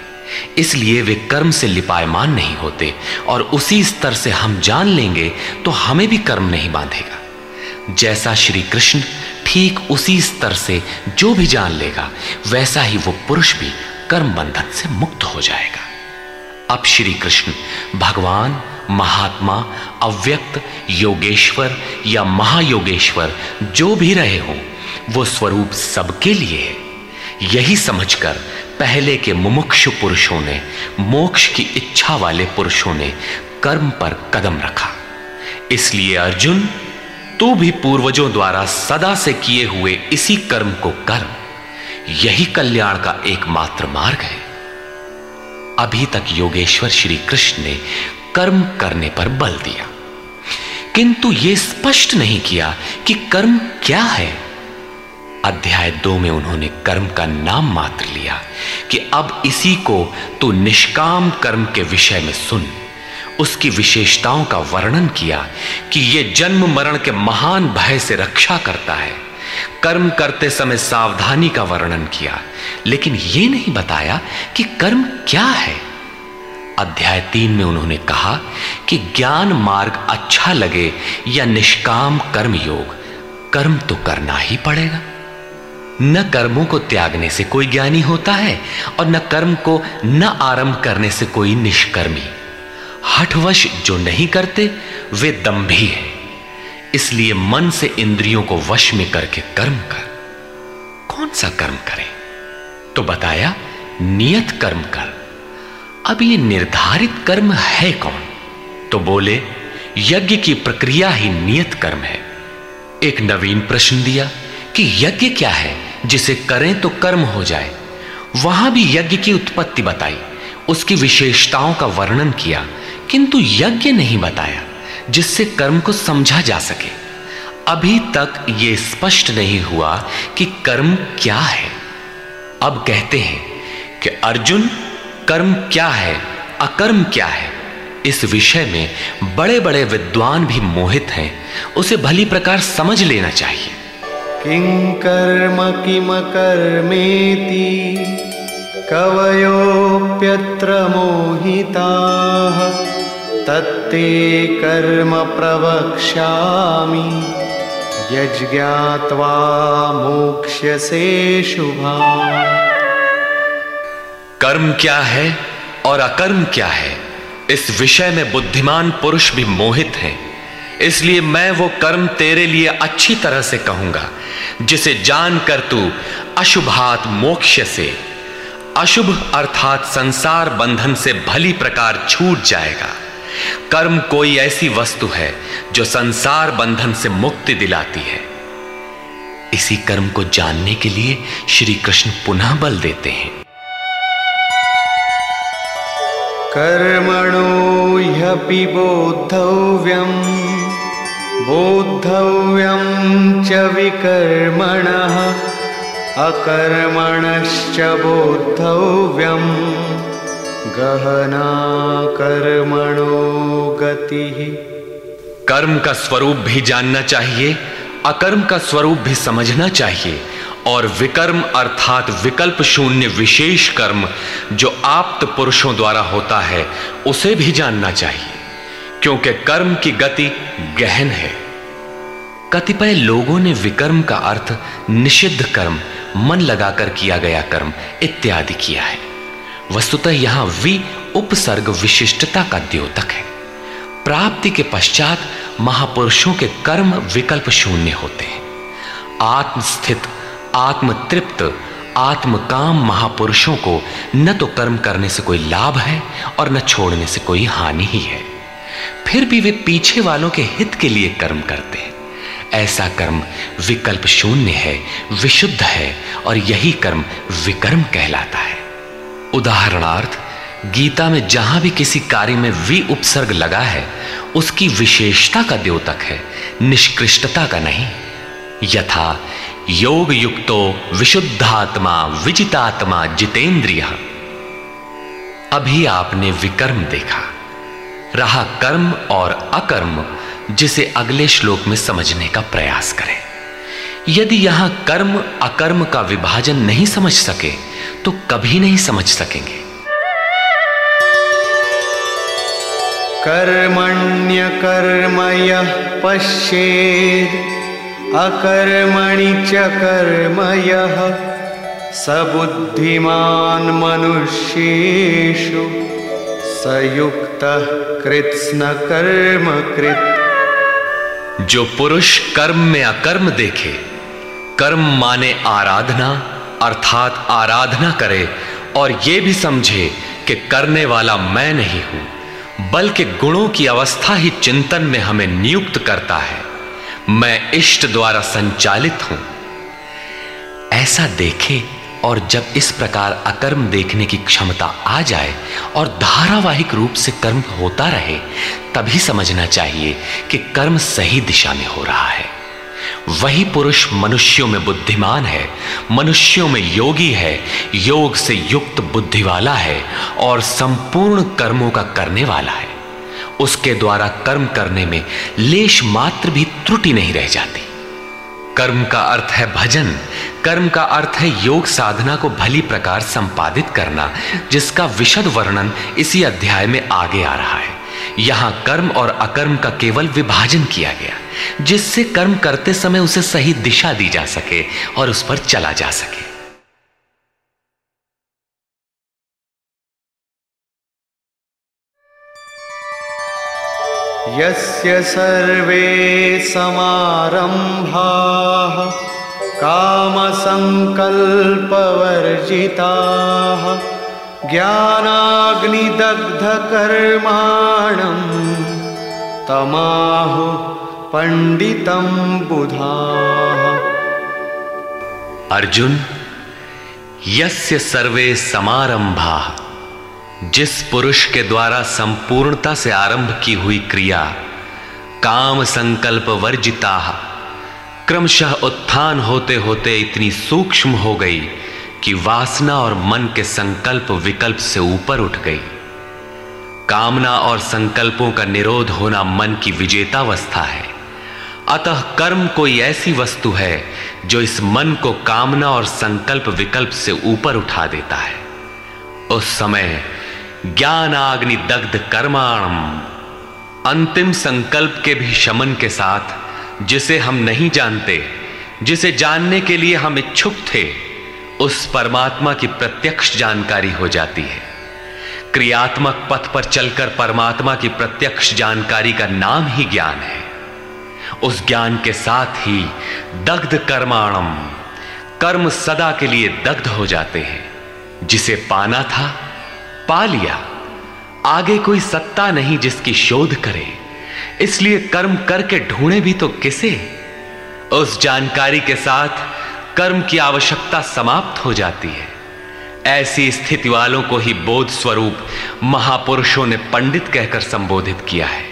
[SPEAKER 2] इसलिए वे कर्म से लिपायमान नहीं होते और उसी स्तर से हम जान लेंगे तो हमें भी कर्म नहीं बांधेगा। जैसा श्री कृष्ण ठीक उसी स्तर से जो भी जान लेगा, वैसा ही वो पुरुष भी कर्म बंधन से मुक्त हो जाएगा। अब श्री कृष्ण भगवान, महात्मा, अव्यक्त, योगेश्वर या महायोगेश्वर जो भी रहे हो, वो स्वरूप सबके लिए है। यही समझकर पहले के मुमुक्षु पुरुषों ने, मोक्ष की इच्छा वाले पुरुषों ने कर्म पर कदम रखा। इसलिए अर्जुन, तू भी पूर्वजों द्वारा सदा से किए हुए इसी कर्म को कर। यही कल्याण का एकमात्र मार्ग है। अभी तक योगेश्वर श्री कृष्ण ने कर्म करने पर बल दिया। किंतु यह स्पष्ट नहीं किया कि कर्म क्या है। अध्याय दो में उन्होंने कर्म का नाम मात्र लिया कि अब इसी को तो निष्काम कर्म के विषय में सुन। उसकी विशेषताओं का वर्णन किया कि यह जन्म मरण के महान भय से रक्षा करता है। कर्म करते समय सावधानी का वर्णन किया, लेकिन यह नहीं बताया कि कर्म क्या है। अध्याय तीन में उन्होंने कहा कि ज्ञान मार्ग अच्छा लगे या निष्काम कर्म योग, कर्म तो करना ही पड़ेगा। न कर्मों को त्यागने से कोई ज्ञानी होता है और न कर्म को न आरंभ करने से कोई निष्कर्मी। हठवश जो नहीं करते, वे दम्भी है। इसलिए मन से इंद्रियों को वश में करके कर्म कर। कौन सा कर्म करें? तो बताया, नियत कर्म कर। अब ये निर्धारित कर्म है कौन? तो बोले, यज्ञ की प्रक्रिया ही नियत कर्म है। एक नवीन प्रश्न दिया कि यज्ञ क्या है? जिसे करें तो कर्म हो जाए। वहाँ भी यज्ञ की उत्पत्ति बताई। उसकी विशेषताओं का वर्णन किया, किंतु यज्ञ नहीं बताया। जिससे कर्म को समझा जा सके। अभी तक यह स्पष्ट नहीं हुआ कि कर्म क्या है। अब कहते हैं कि अर्जुन, कर्म क्या है, अकर्म क्या है? इस विषय में बड़े बड़े विद्वान भी मोहित हैं। उसे भली प्रकार समझ लेना चाहिए।
[SPEAKER 3] किं कर्म किम कर्मेति, कवयोप्यत्र मोहिताः। तत्ते कर्म प्रवक्ष्यामि। यज्ञात्वा मोक्ष्यसे शुभा।
[SPEAKER 2] कर्म क्या है और अकर्म क्या है? इस विषय में बुद्धिमान पुरुष भी मोहित हैं। इसलिए मैं वो कर्म तेरे लिए अच्छी तरह से कहूँगा, जिसे जानकर तू अशुभात मोक्ष से। अशुभ अर्थात संसार बंधन से भली प्रकार छूट जाएगा। कर्म कोई ऐसी वस्तु है जो संसार बंधन से मुक्ति दिलाती है। इसी कर्म को जानने के लिए श्री कृष्ण पुनः बल देते हैं।
[SPEAKER 3] कर्मणो ह्यपि बोद्धव्यम् बोद्धव्यं च विकर्मण, अकर्मणश्च बोद्धव्यं गहना कर्मणो गतिः।
[SPEAKER 2] कर्म का स्वरूप भी जानना चाहिए, अकर्म का स्वरूप भी समझना चाहिए, और विकर्म अर्थात विकल्प शून्य विशेष कर्म जो आप्त पुरुषों द्वारा होता है, उसे भी जानना चाहिए, क्योंकि कर्म की गति गहन है। कतिपय लोगों ने विकर्म का अर्थ निषिद्ध कर्म, मन लगाकर किया गया कर्म इत्यादि किया है। वस्तुतः यहाँ वि उपसर्ग विशिष्टता का द्योतक है। प्राप्ति के पश्चात महापुरुषों के कर्म विकल्प शून्य होते हैं। आत्मस्थित, आत्मतृप्त, आत्मकाम महापुरुषों को न तो कर्म करने से कोई लाभ है और न छोड़ने से कोई हानि ही है। फिर भी वे पीछे वालों के हित के लिए कर्म करते हैं। ऐसा कर्म विकल्प शून्य है, विशुद्ध है और यही कर्म विकर्म कहलाता है। उदाहरणार्थ, गीता में जहाँ भी किसी कार्य में वि उपसर्ग लगा है, उसकी विशेषता का द्योतक है, निष्कृष्टता का नहीं। यथा योग युक्तो विशुद्धात्मा विजितात्मा जितेंद्रिय। अभी आपने विकर्म देखा, रहा कर्म और अकर्म, जिसे अगले श्लोक में समझने का प्रयास करें। यदि यहाँ कर्म अकर्म का विभाजन नहीं समझ सके तो कभी नहीं समझ सकेंगे।
[SPEAKER 3] कर्मण्यकर्म यः पश्येत् अकर्मणि च कर्म यः स बुद्धिमान् मनुष्येषु स युक्तः कृत्स्न कर्म कृत
[SPEAKER 2] जो पुरुष कर्म में अकर्म देखे कर्म माने आराधना अर्थात आराधना करे और ये भी समझे कि करने वाला मैं नहीं हूँ, बल्कि गुणों की अवस्था ही चिंतन में हमें नियुक्त करता है। मैं इष्ट द्वारा संचालित हूँ। ऐसा देखे और जब इस प्रकार अकर्म देखने की क्षमता आ जाए और धारावाहिक रूप से कर्म होता रहे, तभी समझना चाहिए कि कर्म सही दिशा में हो रहा है। वही पुरुष मनुष्यों में बुद्धिमान है, मनुष्यों में योगी है, योग से युक्त बुद्धि वाला है और संपूर्ण कर्मों का करने वाला है। उसके द्वारा कर्म करने में लेश मात्र भी त्रुटि नहीं रह जाती। कर्म का अर्थ है भजन, कर्म का अर्थ है योग साधना को भली प्रकार संपादित करना, जिसका विशद वर्णन इसी अध्याय में आगे आ रहा है। यहाँ कर्म और अकर्म का केवल विभाजन किया गया, जिससे कर्म करते समय उसे सही दिशा दी जा सके और उस पर चला जा सके।
[SPEAKER 3] यस्य सर्वे समारम्भाः कामसङ्कल्पवर्जिताः ज्ञानाग्निदग्धकर्माणं तमाहु पंडितम बुधाः।
[SPEAKER 2] अर्जुन, यस्य सर्वे समारंभा, जिस पुरुष के द्वारा संपूर्णता से आरंभ की हुई क्रिया, काम संकल्प वर्जिता, क्रमशः उत्थान होते होते इतनी सूक्ष्म हो गई कि वासना और मन के संकल्प विकल्प से ऊपर उठ गई। कामना और संकल्पों का निरोध होना मन की विजेतावस्था है। अतः कर्म कोई ऐसी वस्तु है जो इस मन को कामना और संकल्प विकल्प से ऊपर उठा देता है। उस समय ज्ञान अग्नि दग्ध कर्माणम, अंतिम संकल्प के भी शमन के साथ, जिसे हम नहीं जानते, जिसे जानने के लिए हम इच्छुक थे उस परमात्मा की प्रत्यक्ष जानकारी हो जाती है। क्रियात्मक पथ पर चलकर परमात्मा की प्रत्यक्ष जानकारी का नाम ही ज्ञान है। उस ज्ञान के साथ ही दग्ध कर्माणम, कर्म सदा के लिए दग्ध हो जाते हैं। जिसे पाना था, पा लिया। आगे कोई सत्ता नहीं जिसकी शोध करे। इसलिए कर्म करके ढूंढे भी तो किसे? उस जानकारी के साथ कर्म की आवश्यकता समाप्त हो जाती है। ऐसी स्थिति वालों को ही बोध स्वरूप महापुरुषों ने पंडित कहकर संबोधित किया है।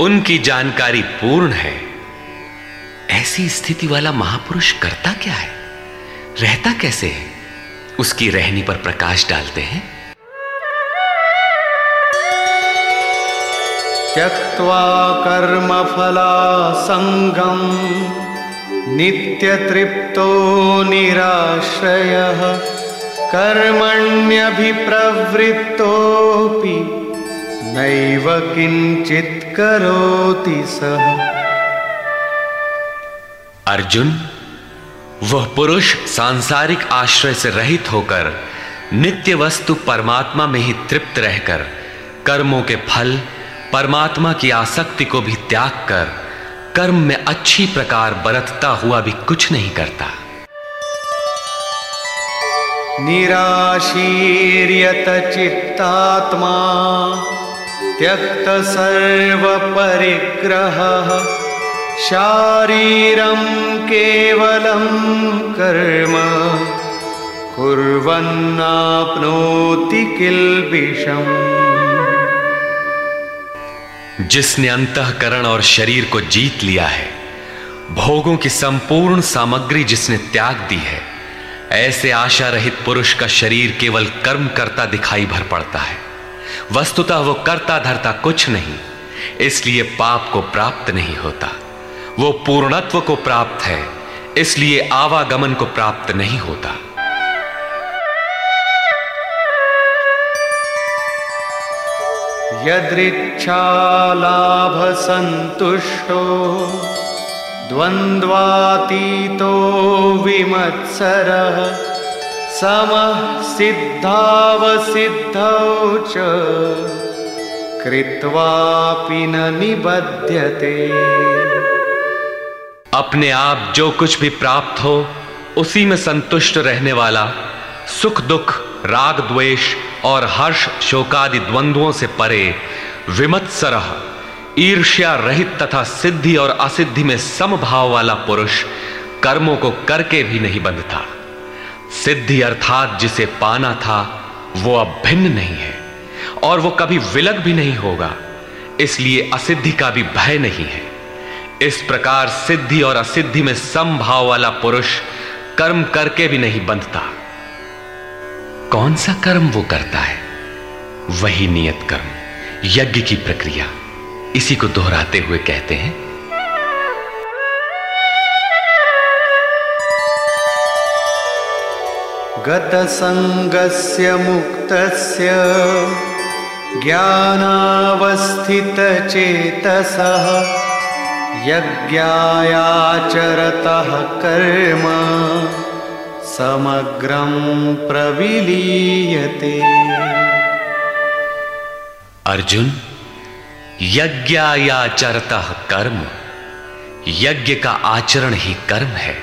[SPEAKER 2] उनकी जानकारी पूर्ण है। ऐसी स्थिति वाला महापुरुष करता क्या है? रहता कैसे है? उसकी रहनी पर प्रकाश डालते हैं।
[SPEAKER 3] त्यक्त्वा कर्मफलासङ्गम् नित्यतृप्तो निराश्रयः कर्मण्यभिप्रवृत्तोऽपि नैव किञ्चित् करोति सः।
[SPEAKER 2] अर्जुन, वह पुरुष सांसारिक आश्रय से रहित होकर नित्य वस्तु परमात्मा में ही तृप्त रहकर कर्मों के फल, परमात्मा की आसक्ति को भी त्याग कर कर्म में अच्छी प्रकार बरतता हुआ भी कुछ नहीं करता।
[SPEAKER 3] निराशीर्यत चित्तात्मा, त्यक्त सर्व परिग्रह शारीरम केवलं कर्म, कुर्वन्नाप्नोति किल्बिषम्।
[SPEAKER 2] जिसने अंतकरण और शरीर को जीत लिया है, भोगों की संपूर्ण सामग्री जिसने त्याग दी है, ऐसे आशा रहित पुरुष का शरीर केवल कर्म करता दिखाई भर पड़ता है। वस्तुतः वो करता धरता कुछ नहीं, इसलिए पाप को प्राप्त नहीं होता। वो पूर्णत्व को प्राप्त है, इसलिए आवागमन को प्राप्त नहीं होता।
[SPEAKER 3] यदृच्छालाभसन्तुष्टो द्वन्द्वातीतो विमत्सरः समः सिद्धावसिद्धौ च कृत्वापि न निबध्यते।
[SPEAKER 2] अपने आप जो कुछ भी प्राप्त हो, उसी में संतुष्ट रहने वाला सुख दुख, राग द्वेष और हर्ष शोकादि द्वंद्वों से परे विमत्सरह ईर्ष्या रहित तथा सिद्धि और असिद्धि में समभाव वाला पुरुष कर्मों को करके भी नहीं बंधता। सिद्धि अर्थात जिसे पाना था, वो अब भिन्न नहीं है और वो कभी विलग भी नहीं होगा, इसलिए असिद्धि का भी भय नहीं है। इस प्रकार सिद्धि और असिद्धि में समभाव वाला पुरुष कर्म करके भी नहीं बंधता। कौन सा कर्म वो करता है? वही नियत कर्म, यज्ञ की प्रक्रिया। इसी को दोहराते हुए कहते हैं।
[SPEAKER 3] गत गतसङ्गस्य मुक्तस्य, ज्ञानावस्थितचेतसः, यज्ञायाचरतः कर्म। समग्रं प्रविलीयते।
[SPEAKER 2] अर्जुन यज्ञायाचरत कर्म, यज्ञ का आचरण ही कर्म है,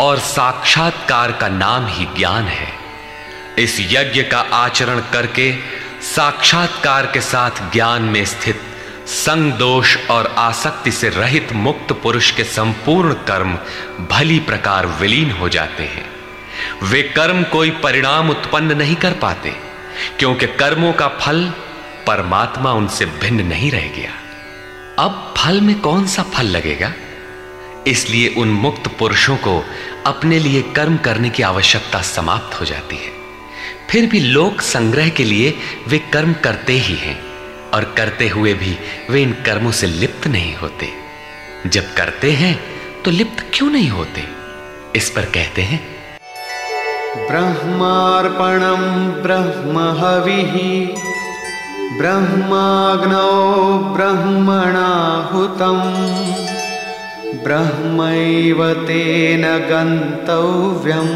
[SPEAKER 2] और साक्षात्कार का नाम ही ज्ञान है। इस यज्ञ का आचरण करके साक्षात्कार के साथ ज्ञान में स्थित संग दोष और आसक्ति से रहित मुक्त पुरुष के संपूर्ण कर्म भली प्रकार विलीन हो जाते हैं। वे कर्म कोई परिणाम उत्पन्न नहीं कर पाते, क्योंकि कर्मों का फल परमात्मा उनसे भिन्न नहीं रह गया। अब फल में कौन सा फल लगेगा? इसलिए उन मुक्त पुरुषों को अपने लिए कर्म करने की आवश्यकता समाप्त हो जाती है। फिर भी लोक संग्रह के लिए वे कर्म करते ही हैं, और करते हुए भी वे इन कर्मों से लिप्त नहीं होते। जब करते हैं तो लिप्त क्यों नहीं होते? इस पर कहते हैं
[SPEAKER 3] ब्रह्मार्पणं ब्रह्महविः ब्रह्माग्नौ ब्रह्मणाहुतं ब्रह्मैव तेन गन्तव्यं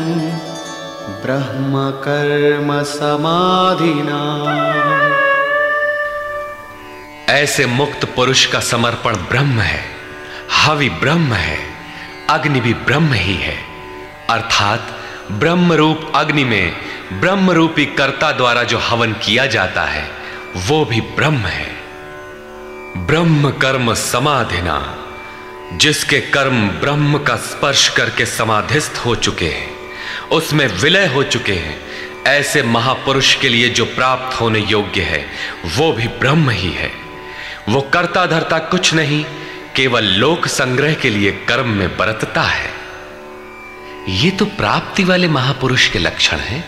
[SPEAKER 3] ब्रह्मकर्म समाधिना
[SPEAKER 2] ऐसे मुक्त पुरुष का समर्पण ब्रह्म है, हवि ब्रह्म है, अग्नि भी ब्रह्म ही है, अर्थात ब्रह्म रूप अग्नि में ब्रह्म रूपी कर्ता द्वारा जो हवन किया जाता है, वो भी ब्रह्म है। ब्रह्म कर्म समाधिना, जिसके कर्म ब्रह्म का स्पर्श करके समाधिस्थ हो चुके हैं, उसमें विलय हो चुके हैं, ऐसे महापुरुष के लिए जो प्राप्त होने योग्य है, वो भी ब्रह्म ही है। वो कर्ता धरता कुछ नहीं, केवल लोक संग्रह के लिए कर्म में बरतता है। ये तो प्राप्ति वाले महापुरुष के लक्षण हैं,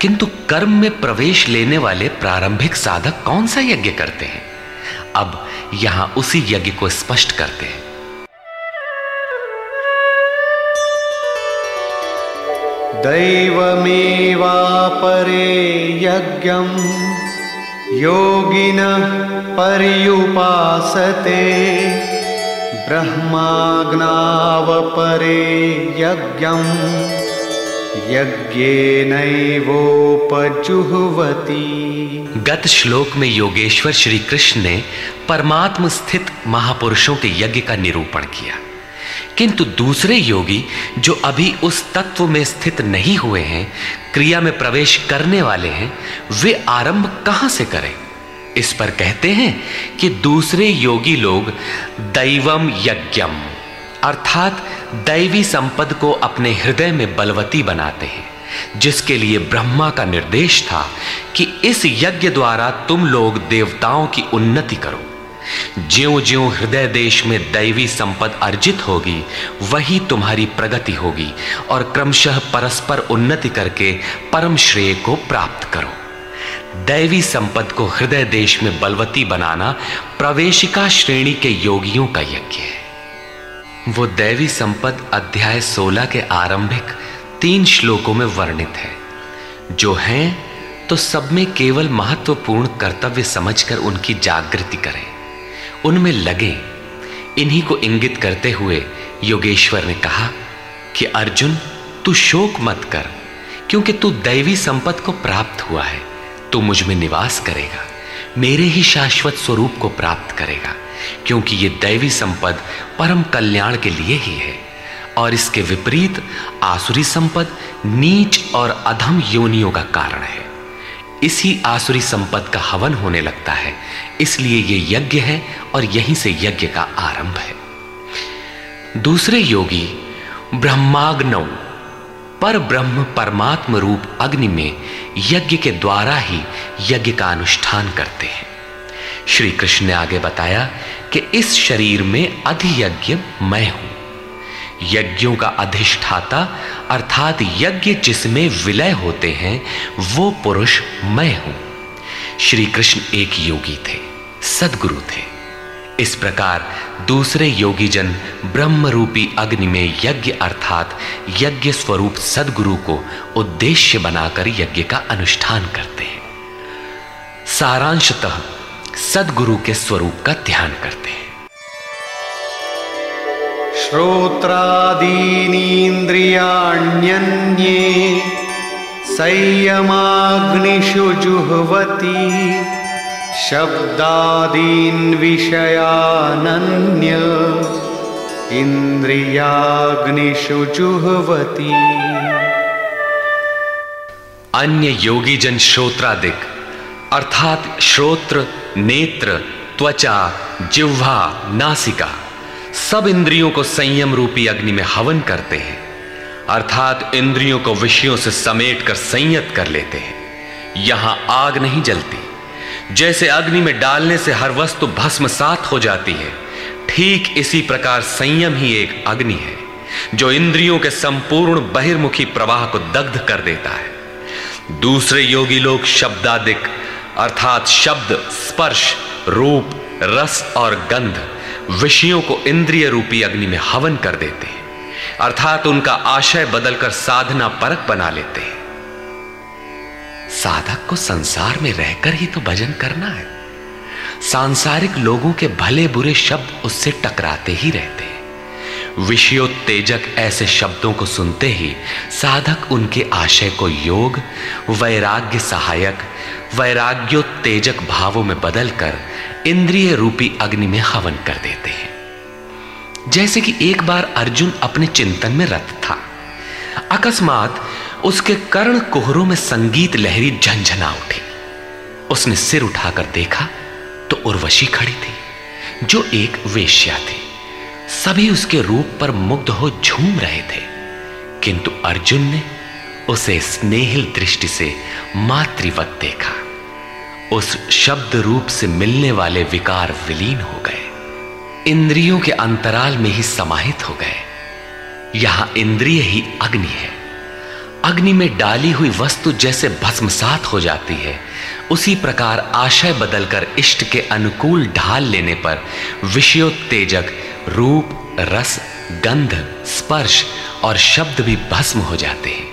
[SPEAKER 2] किंतु कर्म में प्रवेश लेने वाले प्रारंभिक साधक कौन सा यज्ञ करते हैं? अब यहाँ उसी यज्ञ को स्पष्ट करते हैं।
[SPEAKER 3] दैवमेवापरे यज्ञं योगिनः पर्युपासते। ब्रह्माग्नावपरे यज्ञं। यज्ञेनैवोपजुह्वति।
[SPEAKER 2] गत श्लोक में योगेश्वर श्री कृष्ण ने परमात्म स्थित महापुरुषों के यज्ञ का निरूपण किया। किंतु दूसरे योगी, जो अभी उस तत्व में स्थित नहीं हुए हैं, क्रिया में प्रवेश करने वाले हैं, वे आरंभ कहाँ से करें? इस पर कहते हैं कि दूसरे योगी लोग दैवम यज्ञम, अर्थात दैवी संपद को अपने हृदय में बलवती बनाते हैं, जिसके लिए ब्रह्मा का निर्देश था कि इस यज्ञ द्वारा तुम लोग देवताओं की उन्नति करो। ज्यो ज्यो हृदय देश में दैवी संपद अर्जित होगी, वही तुम्हारी प्रगति होगी और क्रमशः परस्पर उन्नति करके परम श्रेय को प्राप्त करो। दैवी संपद को हृदय देश में बलवती बनाना प्रवेशिका श्रेणी के योगियों का यज्ञ है। वो दैवी संपद अध्याय 16 के आरंभिक तीन श्लोकों में वर्णित है। जो हैं तो सब में केवल महत्वपूर्ण कर्तव्य समझकर उनकी जागृति करें। उनमें लगे। इन्हीं को इंगित करते हुए योगेश्वर ने कहा कि अर्जुन, तू शोक मत कर, क्योंकि तू दैवी संपद को प्राप्त हुआ है। तू मुझमें निवास करेगा, मेरे ही शाश्वत स्वरूप को प्राप्त करेगा, क्योंकि ये दैवी संपद परम कल्याण के लिए ही है, और इसके विपरीत आसुरी संपद नीच और अधम योनियों का कारण है। इसी आसुरी संपद का हवन होने लगता है, इसलिए ये यज्ञ है और यहीं से यज्ञ का आरंभ है। दूसरे योगी, ब्रह्माग्नौ। पर ब्रह्म परमात्म रूप अग्नि में यज्ञ के द्वारा ही यज्ञ का अनुष्ठान करते हैं। श्री कृष्ण ने आगे बताया कि इस शरीर में अधियज्ञ मैं हूँ। यज्ञों का अधिष्ठाता, अर्थात यज्ञ जिसमें विलय होते हैं, वो पुरुष मैं हूँ। श्री कृष्ण एक योगी थे, सदगुरु थे। इस प्रकार दूसरे योगी जन ब्रह्म रूपी अग्नि में यज्ञ अर्थात यज्ञ स्वरूप सदगुरु को उद्देश्य बनाकर यज्ञ का अनुष्ठान करते हैं। सारांशतः सदगुरु के स्वरूप का ध्यान करते हैं।
[SPEAKER 3] श्रोत्रादीनीन्द्रियाण्यन्ये संयमाग्निषु जुह्वति। शब्दादीन् विषयानन्य इन्द्रियाग्निषु जुहवती।
[SPEAKER 2] अन्य योगी जन श्रोत्रादिक, अर्थात श्रोत्र, नेत्र, त्वचा, जिह्वा, नासिका, सब इंद्रियों को संयम रूपी अग्नि में हवन करते हैं। अर्थात इंद्रियों को विषयों से समेट कर संयत कर लेते हैं। यहाँ आग नहीं जलती। जैसे अग्नि में डालने से हर वस्तु भस्म सात हो जाती है, ठीक इसी प्रकार संयम ही एक अग्नि है, जो इंद्रियों के संपूर्ण बहिर्मुखी प्रवाह को दग्ध कर देता है। दूसरे योगी लोग शब्दादिक, अर्थात शब्द, स्पर्श, रूप, रस और गंध, विषयों को इंद्रिय रूपी अग्नि में हवन कर देते हैं, अर्थात उनका आशय बदलकर साधना परक बना लेते हैं। साधक को संसार में रहकर ही तो भजन करना है। सांसारिक लोगों के भले बुरे शब्द उससे टकराते ही रहते हैं। विषयोत्तेजक ऐसे शब्दों को सुनते ही साधक उनके आशय को योग, वैराग्य सहायक, वैराग्योत्तेजक भावों में बदलकर इंद्रिय रूपी अग्नि में हवन कर देते हैं। जैसे कि एक बार अर्जुन अपने चिंतन में रत था। अकस्मात उसके कर्ण कोहरों में संगीत लहरी झंझना उठी। उसने सिर उठाकर देखा तो उर्वशी खड़ी थी, जो एक वेश्या थी। सभी उसके रूप पर मुग्ध हो झूम रहे थे, किंतु अर्जुन ने उसे स्नेहिल दृष्टि से मातृवत देखा। उस शब्द रूप से मिलने वाले विकार विलीन हो गए। इंद्रियों के अंतराल में ही समाहित हो गए। यहाँ इंद्रिय ही अग्नि है। अग्नि में डाली हुई वस्तु जैसे भस्मसात हो जाती है। उसी प्रकार आशय बदलकर इष्ट के अनुकूल ढाल लेने पर विषयोत्तेजक रूप, रस, गंध, स्पर्श और शब्द भी भस्म हो जाते हैं।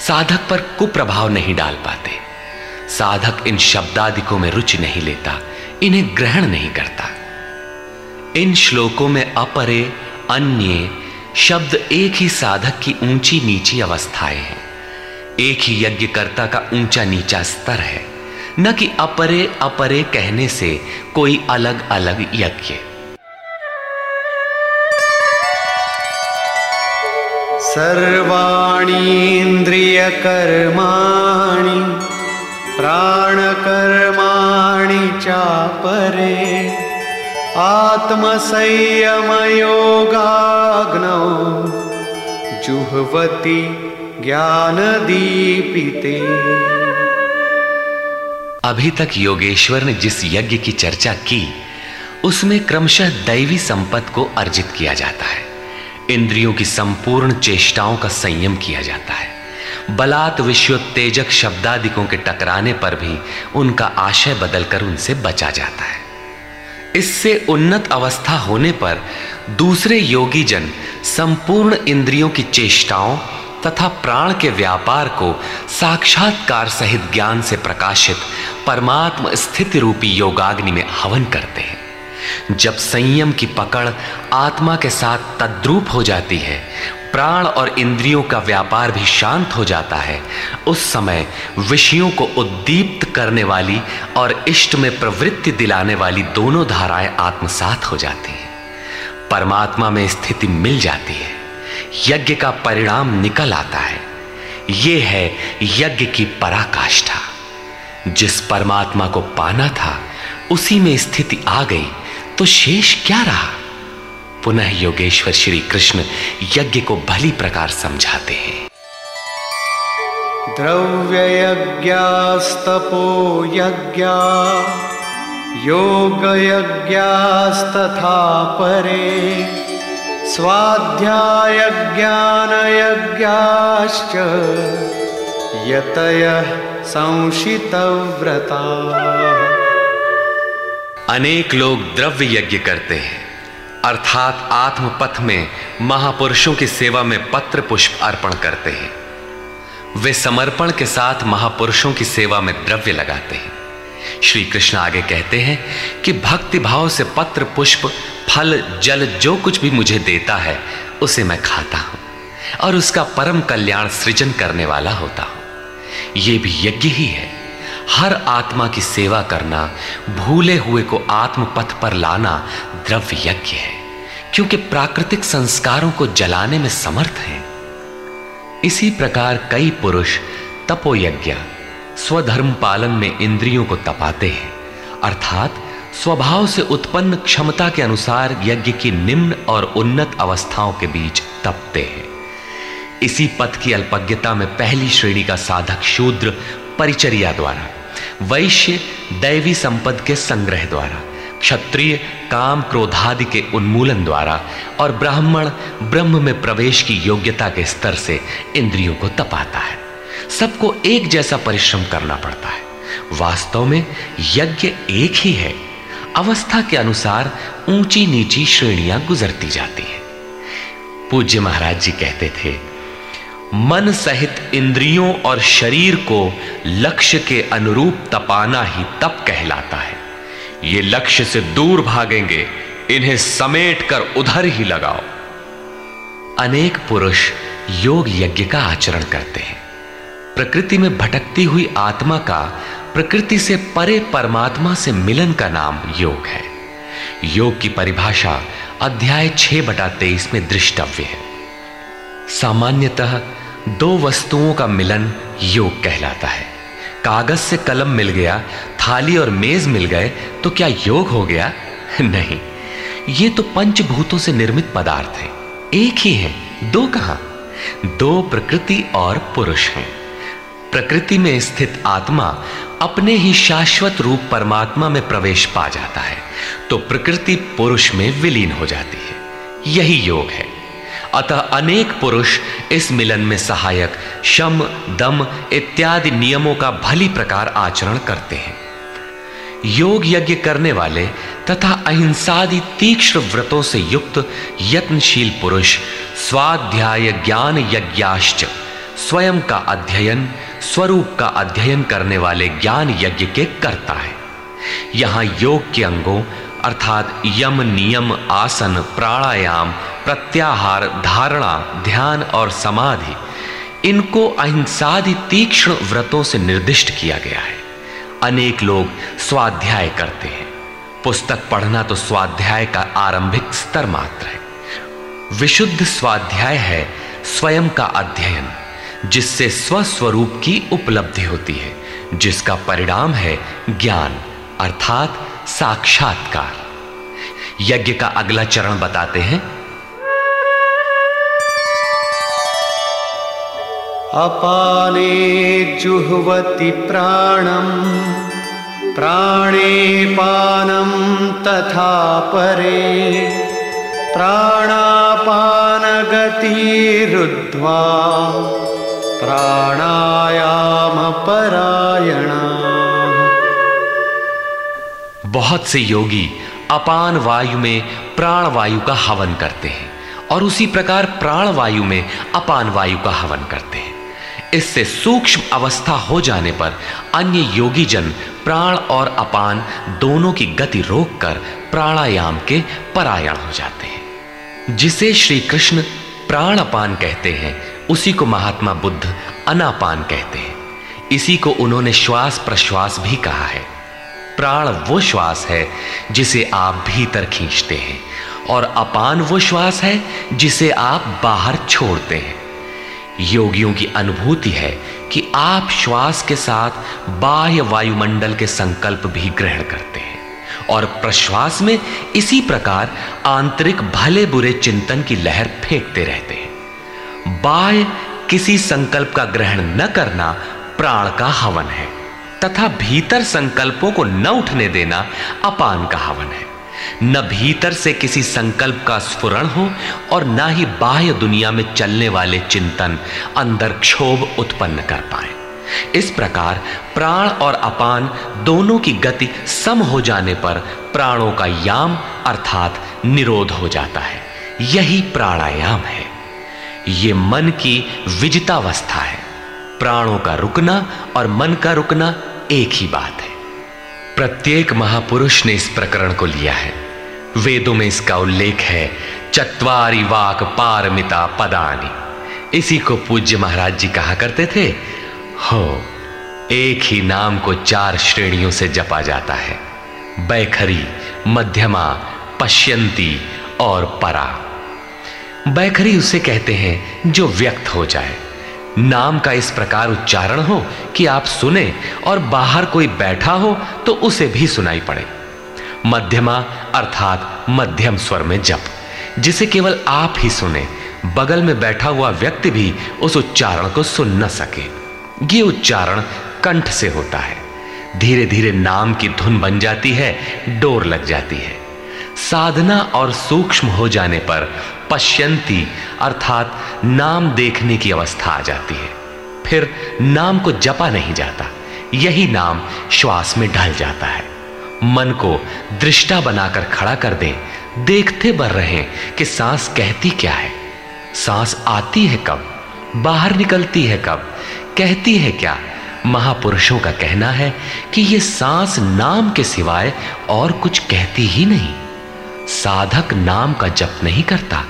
[SPEAKER 2] साधक पर कुप्रभाव नहीं डाल पाते। साधक इन शब्दादिकों में रुचि नहीं लेता, इन्हें ग्रहण नहीं करता। इन श्लोकों में अपरे, अन्य, शब्द एक ही साधक की ऊँची नीची अवस्थाएँ हैं। एक ही यज्ञकर्ता का ऊँचा नीचा स्तर है। न कि अपरे अपरे कहने से कोई अलग अलग यज्ञ।
[SPEAKER 3] सर्वाणीन्द्रियकर्माणि, प्राणकर्माणि चापरे, आत्मसंयमयोगाग्नौ, जुह्वति ज्ञानदीपिते।
[SPEAKER 2] अभी तक योगेश्वर ने जिस यज्ञ की चर्चा की, उसमें क्रमशः दैवी संपत्ति को अर्जित किया जाता है। इंद्रियों की संपूर्ण चेष्टाओं का संयम किया जाता है। बलात् विश्वोत्तेजक शब्दादिकों के टकराने पर भी उनका आशय बदलकर उनसे बचा जाता है। इससे उन्नत अवस्था होने पर दूसरे योगी जन संपूर्ण इंद्रियों की चेष्टाओं तथा प्राण के व्यापार को साक्षात्कार सहित ज्ञान से प्रकाशित परमात्म स्थिति रूपी योगाग्नि में हवन करते हैं। जब संयम की पकड़ आत्मा के साथ तद्रूप हो जाती है, प्राण और इंद्रियों का व्यापार भी शांत हो जाता है, उस समय विषयों को उद्दीप्त करने वाली और इष्ट में प्रवृत्ति दिलाने वाली दोनों धाराएँ आत्मसात हो जाती हैं। परमात्मा में स्थिति मिल जाती है। यज्ञ का परिणाम निकल आता है। यह है यज्ञ की पराकाष्ठा। जिस परमात्मा को पाना था, उसी में स्थिति आ गई तो शेष क्या रहा? पुनः योगेश्वर श्री कृष्ण यज्ञ को भली प्रकार समझाते हैं।
[SPEAKER 3] द्रव्ययज्ञास्तपो यज्ञा, योगयज्ञास्तथा परे। स्वाध्यायज्ञानयज्ञाश्च यतयः संशितव्रता।
[SPEAKER 2] अनेक लोग द्रव्य यज्ञ करते हैं। अर्थात आत्मपथ में महापुरुषों की सेवा में पत्र पुष्प अर्पण करते हैं। वे समर्पण के साथ महापुरुषों की सेवा में द्रव्य लगाते हैं। श्री कृष्ण आगे कहते हैं कि भक्ति भाव से पत्र, पुष्प, फल, जल, जो कुछ भी मुझे देता है, उसे मैं खाता हूँ और उसका परम कल्याण सृजन करने वाला होता हूँ। यह भी यज्ञ ही है। हर आत्मा की सेवा करना, भूले हुए को आत्म पथ पर लाना द्रव्य यज्ञ है, क्योंकि प्राकृतिक संस्कारों को जलाने में समर्थ है। इसी प्रकार कई पुरुष तपोयज्ञ स्वधर्म पालन में इंद्रियों को तपाते हैं। अर्थात स्वभाव से उत्पन्न क्षमता के अनुसार यज्ञ की निम्न और उन्नत अवस्थाओं के बीच तपते हैं। इसी पथ की अल्पज्ञता में पहली श्रेणी का साधक शूद्र परिचर्या द्वारा, वैश्य दैवी संपद के संग्रह द्वारा, क्षत्रिय काम क्रोधादि के उन्मूलन द्वारा और ब्राह्मण ब्रह्म में प्रवेश की योग्यता के स्तर से इंद्रियों को तपाता है। सबको एक जैसा परिश्रम करना पड़ता है। वास्तव में यज्ञ एक ही है। अवस्था के अनुसार ऊँची नीची श्रेणियाँ गुजरती जाती हैं। पूज्य महाराज जी कहते थे, मन सहित इंद्रियों और शरीर को लक्ष्य के अनुरूप तपाना ही तप कहलाता है। ये लक्ष्य से दूर भागेंगे, इन्हें समेट कर उधर ही लगाओ। अनेक पुरुष योग यज्ञ का आचरण करते हैं। प्रकृति में भटकती हुई आत्मा का, प्रकृति से परे परमात्मा से मिलन का नाम योग है। योग की परिभाषा अध्याय छह बटा तेईस में दृष्टव्य है। सामान्यतः दो वस्तुओं का मिलन योग कहलाता है। कागज़ से कलम मिल गया, थाली और मेज मिल गए तो क्या योग हो गया? [laughs] नहीं। ये तो पंचभूतों से निर्मित पदार्थ हैं। एक ही है। दो कहाँ? दो प्रकृति और पुरुष हैं। प्रकृति में स्थित आत्मा अपने ही शाश्वत रूप परमात्मा में प्रवेश पा जाता है तो प्रकृति पुरुष में विलीन हो जाती है। यही योग है। अतः अनेक पुरुष इस मिलन में सहायक शम, दम इत्यादि नियमों का भली प्रकार आचरण करते हैं। योग यज्ञ करने वाले तथा अहिंसादि तीक्ष्ण व्रतों से युक्त यत्नशील पुरुष, स्वाध्याय ज्ञान यज्ञाश्च, स्वयं का अध्ययन स्वरूप का अध्ययन करने वाले ज्ञान यज्ञ के करता है। यहाँ योग के अंगों, अर्थात यम, नियम, आसन, प्राणायाम, प्रत्याहार, धारणा, ध्यान और समाधि, इनको अहिंसादि तीक्ष्ण व्रतों से निर्दिष्ट किया गया है। अनेक लोग स्वाध्याय करते हैं। पुस्तक पढ़ना तो स्वाध्याय का आरंभिक स्तर मात्र है। विशुद्ध स्वाध्याय है स्वयं का अध्ययन। जिससे स्वस्वरूप की उपलब्धि होती है, जिसका परिणाम है ज्ञान, अर्थात साक्षात्कार। यज्ञ का अगला चरण बताते हैं।
[SPEAKER 3] अपाने जुह्वति प्राणम प्राणे पानम तथा परे, प्राणापानगतिरुद्ध्वा। प्राणायामपरायणा
[SPEAKER 2] बहुत से योगी अपान वायु में प्राण वायु का हवन करते हैं और उसी प्रकार प्राण वायु में अपान वायु का हवन करते हैं। इससे सूक्ष्म अवस्था हो जाने पर अन्य योगी जन प्राण और अपान दोनों की गति रोककर प्राणायाम के परायण हो जाते हैं। जिसे श्री कृष्ण प्राण अपान कहते हैं उसी को महात्मा बुद्ध अनापान कहते हैं। इसी को उन्होंने श्वास प्रश्वास भी कहा है। प्राण वो श्वास है जिसे आप भीतर खींचते हैं और अपान वो श्वास है जिसे आप बाहर छोड़ते हैं। योगियों की अनुभूति है कि आप श्वास के साथ बाह्य वायुमंडल के संकल्प भी ग्रहण करते हैं और प्रश्वास में इसी प्रकार आंतरिक भले बुरे चिंतन की लहर फेंकते रहते हैं। बाह्य किसी संकल्प का ग्रहण न करना प्राण का हवन है, तथा भीतर संकल्पों को न उठने देना अपान का हवन है। न भीतर से किसी संकल्प का स्फुरण हो और न ही बाह्य दुनिया में चलने वाले चिंतन अंदर क्षोभ उत्पन्न कर पाए। इस प्रकार प्राण और अपान दोनों की गति सम हो जाने पर प्राणों का याम अर्थात निरोध हो जाता है। यही प्राणायाम है। ये मन की विजितावस्था है। प्राणों का रुकना और मन का रुकना एक ही बात है। प्रत्येक महापुरुष ने इस प्रकरण को लिया है। वेदों में इसका उल्लेख है, चतवारी वाक पारमिता पदानी। इसी को पूज्य महाराज जी कहा करते थे, हो, एक ही नाम को चार श्रेणियों से जपा जाता है। बैखरी, मध्यमा, पश्यंती और परा। बैखरी उसे कहते हैं, जो व्यक्त हो जाए। नाम का इस प्रकार उच्चारण हो कि आप सुने और बाहर कोई बैठा हो तो उसे भी सुनाई पड़े। मध्यमा अर्थात मध्यम स्वर में जप, जिसे केवल आप ही सुने, बगल में बैठा हुआ व्यक्ति भी उस उच्चारण को सुन न सके। ये उच्चारण कंठ से होता है। धीरे धीरे नाम की धुन बन जाती है, डोर लग जाती है। साधना और सूक्ष्म हो जाने पर पश्यंती, अर्थात नाम देखने की अवस्था आ जाती है। फिर नाम को जपा नहीं जाता। यही नाम श्वास में ढल जाता है। मन को दृष्टा बनाकर खड़ा कर दें। देखते बर रहे कि सांस कहती क्या है। सांस आती है कब? बाहर निकलती है कब? कहती है क्या? महापुरुषों का कहना है कि यह सांस नाम के सिवाय और कुछ कहती ही नहीं। साधक नाम का जप नहीं करता।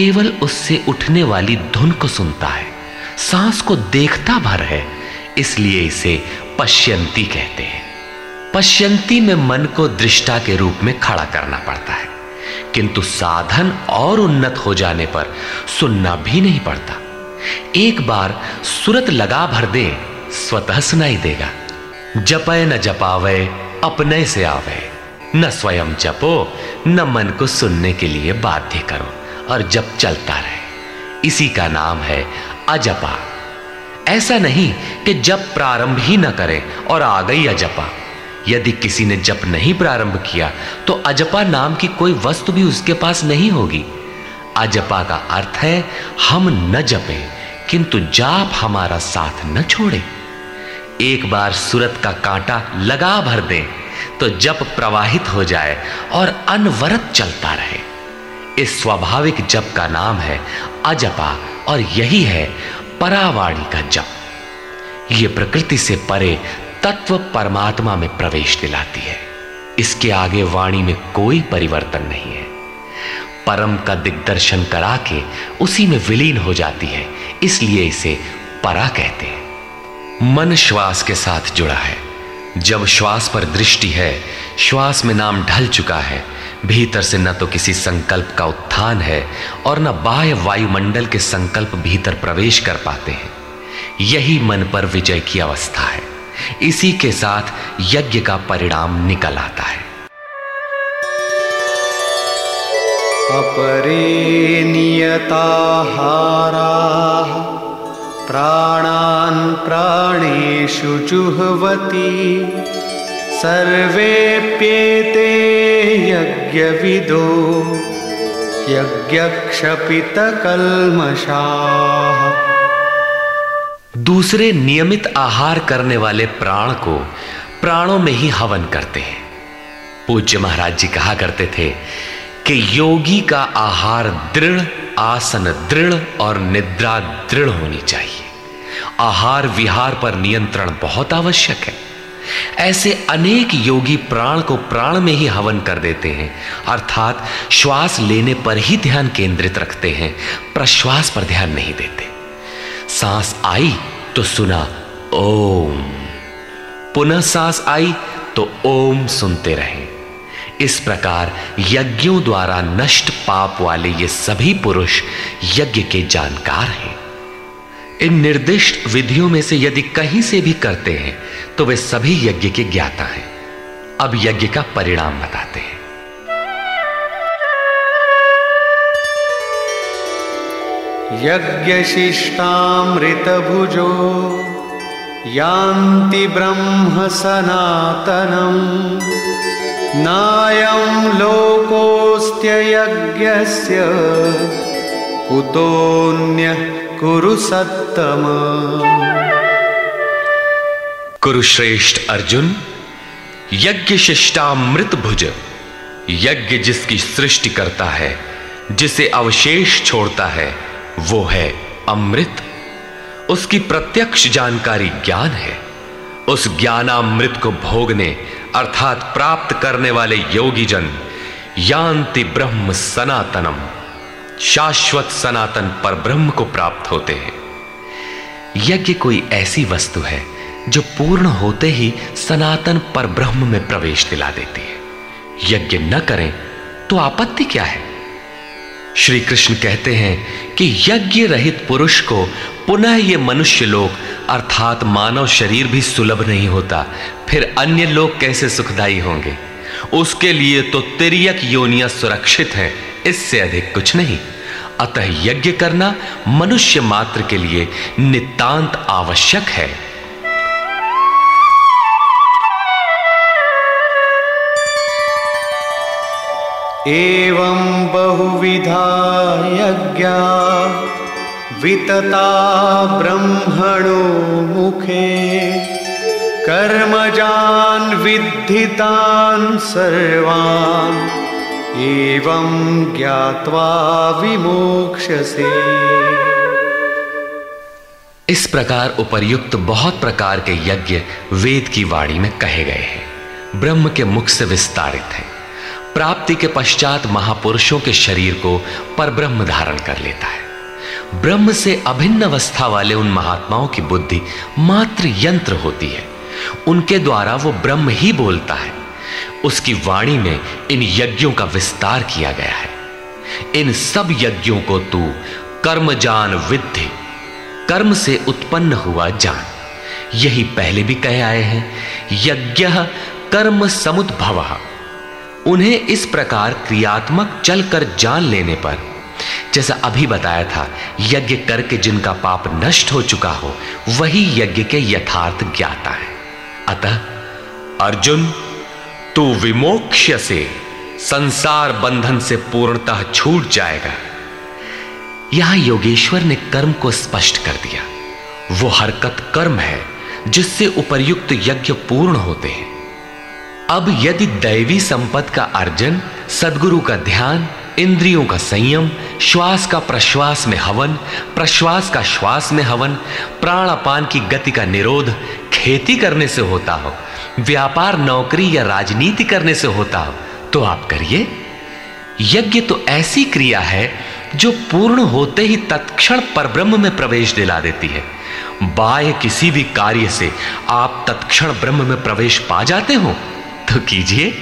[SPEAKER 2] केवल उससे उठने वाली धुन को सुनता है। सांस को देखता भर है, इसलिए इसे पश्यंती कहते हैं। पश्यंती में मन को दृष्टा के रूप में खड़ा करना पड़ता है, किंतु साधन और उन्नत हो जाने पर सुनना भी नहीं पड़ता। एक बार सुरत लगा भर दे, स्वतः सुनाई देगा। जपय न जपावे अपने से आवे। न स्वयं जपो, न मन को सुनने के लिए बाध्य करो। और जप चलता रहे। इसी का नाम है अजपा। ऐसा नहीं कि जब प्रारंभ ही न करें और आ गई अजपा। यदि किसी ने जप नहीं प्रारंभ किया तो अजपा नाम की कोई वस्तु भी उसके पास नहीं होगी। अजपा का अर्थ है, हम न जपें, किंतु जाप हमारा साथ न छोड़े। एक बार सूरत का कांटा लगा भर दें तो जप प्रवाहित हो जाए और अनवरत चलता रहे। इस स्वाभाविक जप का नाम है अजपा और यही है परावाणी का जप। यह प्रकृति से परे तत्व परमात्मा में प्रवेश दिलाती है। इसके आगे वाणी में कोई परिवर्तन नहीं है। परम का दिग्दर्शन करा के उसी में विलीन हो जाती है, इसलिए इसे परा कहते हैं। मन श्वास के साथ जुड़ा है। जब श्वास पर दृष्टि है, श्वास में नाम ढल चुका है भीतर से न तो किसी संकल्प का उत्थान है और न बाह्य वायुमंडल के संकल्प भीतर प्रवेश कर पाते हैं। यही मन पर विजय की अवस्था है। इसी के साथ यज्ञ का परिणाम निकल आता है।
[SPEAKER 3] अपरे नियताहारा प्राणान् प्राणेषु जुह्वति। सर्वेप्येते यज्ञविदो यज्ञक्षपितकल्मषाः।
[SPEAKER 2] दूसरे नियमित आहार करने वाले प्राण को प्राणों में ही हवन करते हैं। पूज्य महाराज जी कहा करते थे कि योगी का आहार दृढ़, आसन दृढ़ और निद्रा दृढ़ होनी चाहिए। आहार विहार पर नियंत्रण बहुत आवश्यक है। ऐसे अनेक योगी प्राण को प्राण में ही हवन कर देते हैं, अर्थात श्वास लेने पर ही ध्यान केंद्रित रखते हैं, प्रश्वास पर ध्यान नहीं देते। सांस आई तो सुना, ओम। पुनः सांस आई तो ओम सुनते रहे। इस प्रकार यज्ञों द्वारा नष्ट पाप वाले ये सभी पुरुष यज्ञ के जानकार हैं। इन निर्दिष्ट विधियों में से यदि कहीं से भी करते हैं तो वे सभी यज्ञ के ज्ञाता हैं। अब यज्ञ का परिणाम बताते हैं।
[SPEAKER 3] यज्ञशिष्टामृतभुजो यान्ति ब्रह्म सनातनम्। नायं लोकोऽस्त्ययज्ञस्य कुतोऽन्यः कुरु सत्तम
[SPEAKER 2] कुरुश्रेष्ठ अर्जुन, यज्ञ शिष्टामृत भुज। यज्ञ जिसकी सृष्टि करता है, जिसे अवशेष छोड़ता है, वो है अमृत। उसकी प्रत्यक्ष जानकारी ज्ञान है। उस ज्ञानामृत को भोगने, अर्थात प्राप्त करने वाले योगी जन यान्ति ब्रह्म सनातनम। शाश्वत सनातन पर ब्रह्म को प्राप्त होते हैं। यज्ञ कोई ऐसी वस्तु है जो पूर्ण होते ही सनातन पर ब्रह्म में प्रवेश दिला देती है। यज्ञ न करें तो आपत्ति क्या है? श्री कृष्ण कहते हैं कि यज्ञ रहित पुरुष को पुनः ये मनुष्य लोक, अर्थात मानव शरीर भी सुलभ नहीं होता। फिर अन्य लोग कैसे सुखदाई होंगे? उसके लिए तो तिरक योनिया सुरक्षित हैं। इससे अधिक कुछ नहीं। अतः यज्ञ करना मनुष्य मात्र के लिए नितांत आवश्यक है।
[SPEAKER 3] एवं बहुविधा यज्ञ वितता ब्रह्मणो मुखे कर्मजान विद्धितान सर्वान् एवं ज्ञात्वा विमोक्षसे
[SPEAKER 2] इस प्रकार उपर्युक्त बहुत प्रकार के यज्ञ वेद की वाणी में कहे गए हैं। ब्रह्म के मुख से विस्तारित है। प्राप्ति के पश्चात महापुरुषों के शरीर को पर ब्रह्म धारण कर लेता है। ब्रह्म से अभिन्न अवस्था वाले उन महात्माओं की बुद्धि मात्र यंत्र होती है। उनके द्वारा वो ब्रह्म ही बोलता है। उसकी वाणी में इन यज्ञों का विस्तार किया गया है। इन सब यज्ञों को तू कर्म जान विद्धि, कर्म से उत्पन्न हुआ जान। यही पहले भी कहे आए हैं, यज्ञ कर्म समुद्भव। उन्हें इस प्रकार क्रियात्मक चलकर जान लेने पर, जैसा अभी बताया था, यज्ञ करके जिनका पाप नष्ट हो चुका हो, वही यज्ञ के यथार्थ ज्ञाता है। अतः अर्जुन तू विमोक्ष से संसार बंधन से पूर्णतः छूट जाएगा। यहाँ योगेश्वर ने कर्म को स्पष्ट कर दिया। वो हरकत कर्म है, जिससे उपर्युक्त यज्ञ पूर्ण होते हैं। अब यदि दैवी संपद का अर्जन, सदगुरु का ध्यान इंद्रियों का संयम, श्वास का प्रश्वास में हवन, प्रश्वास का श्वास में हवन प्राण अपान की गति का निरोध खेती करने से होता हो, व्यापार, नौकरी या राजनीति करने से होता हो तो आप करिए। यज्ञ तो ऐसी क्रिया है जो पूर्ण होते ही तत्क्षण परब्रह्म में प्रवेश दिला देती है। बाह्य किसी भी कार्य से आप तत्क्षण ब्रह्म में प्रवेश पा जाते हो तो कीजिए।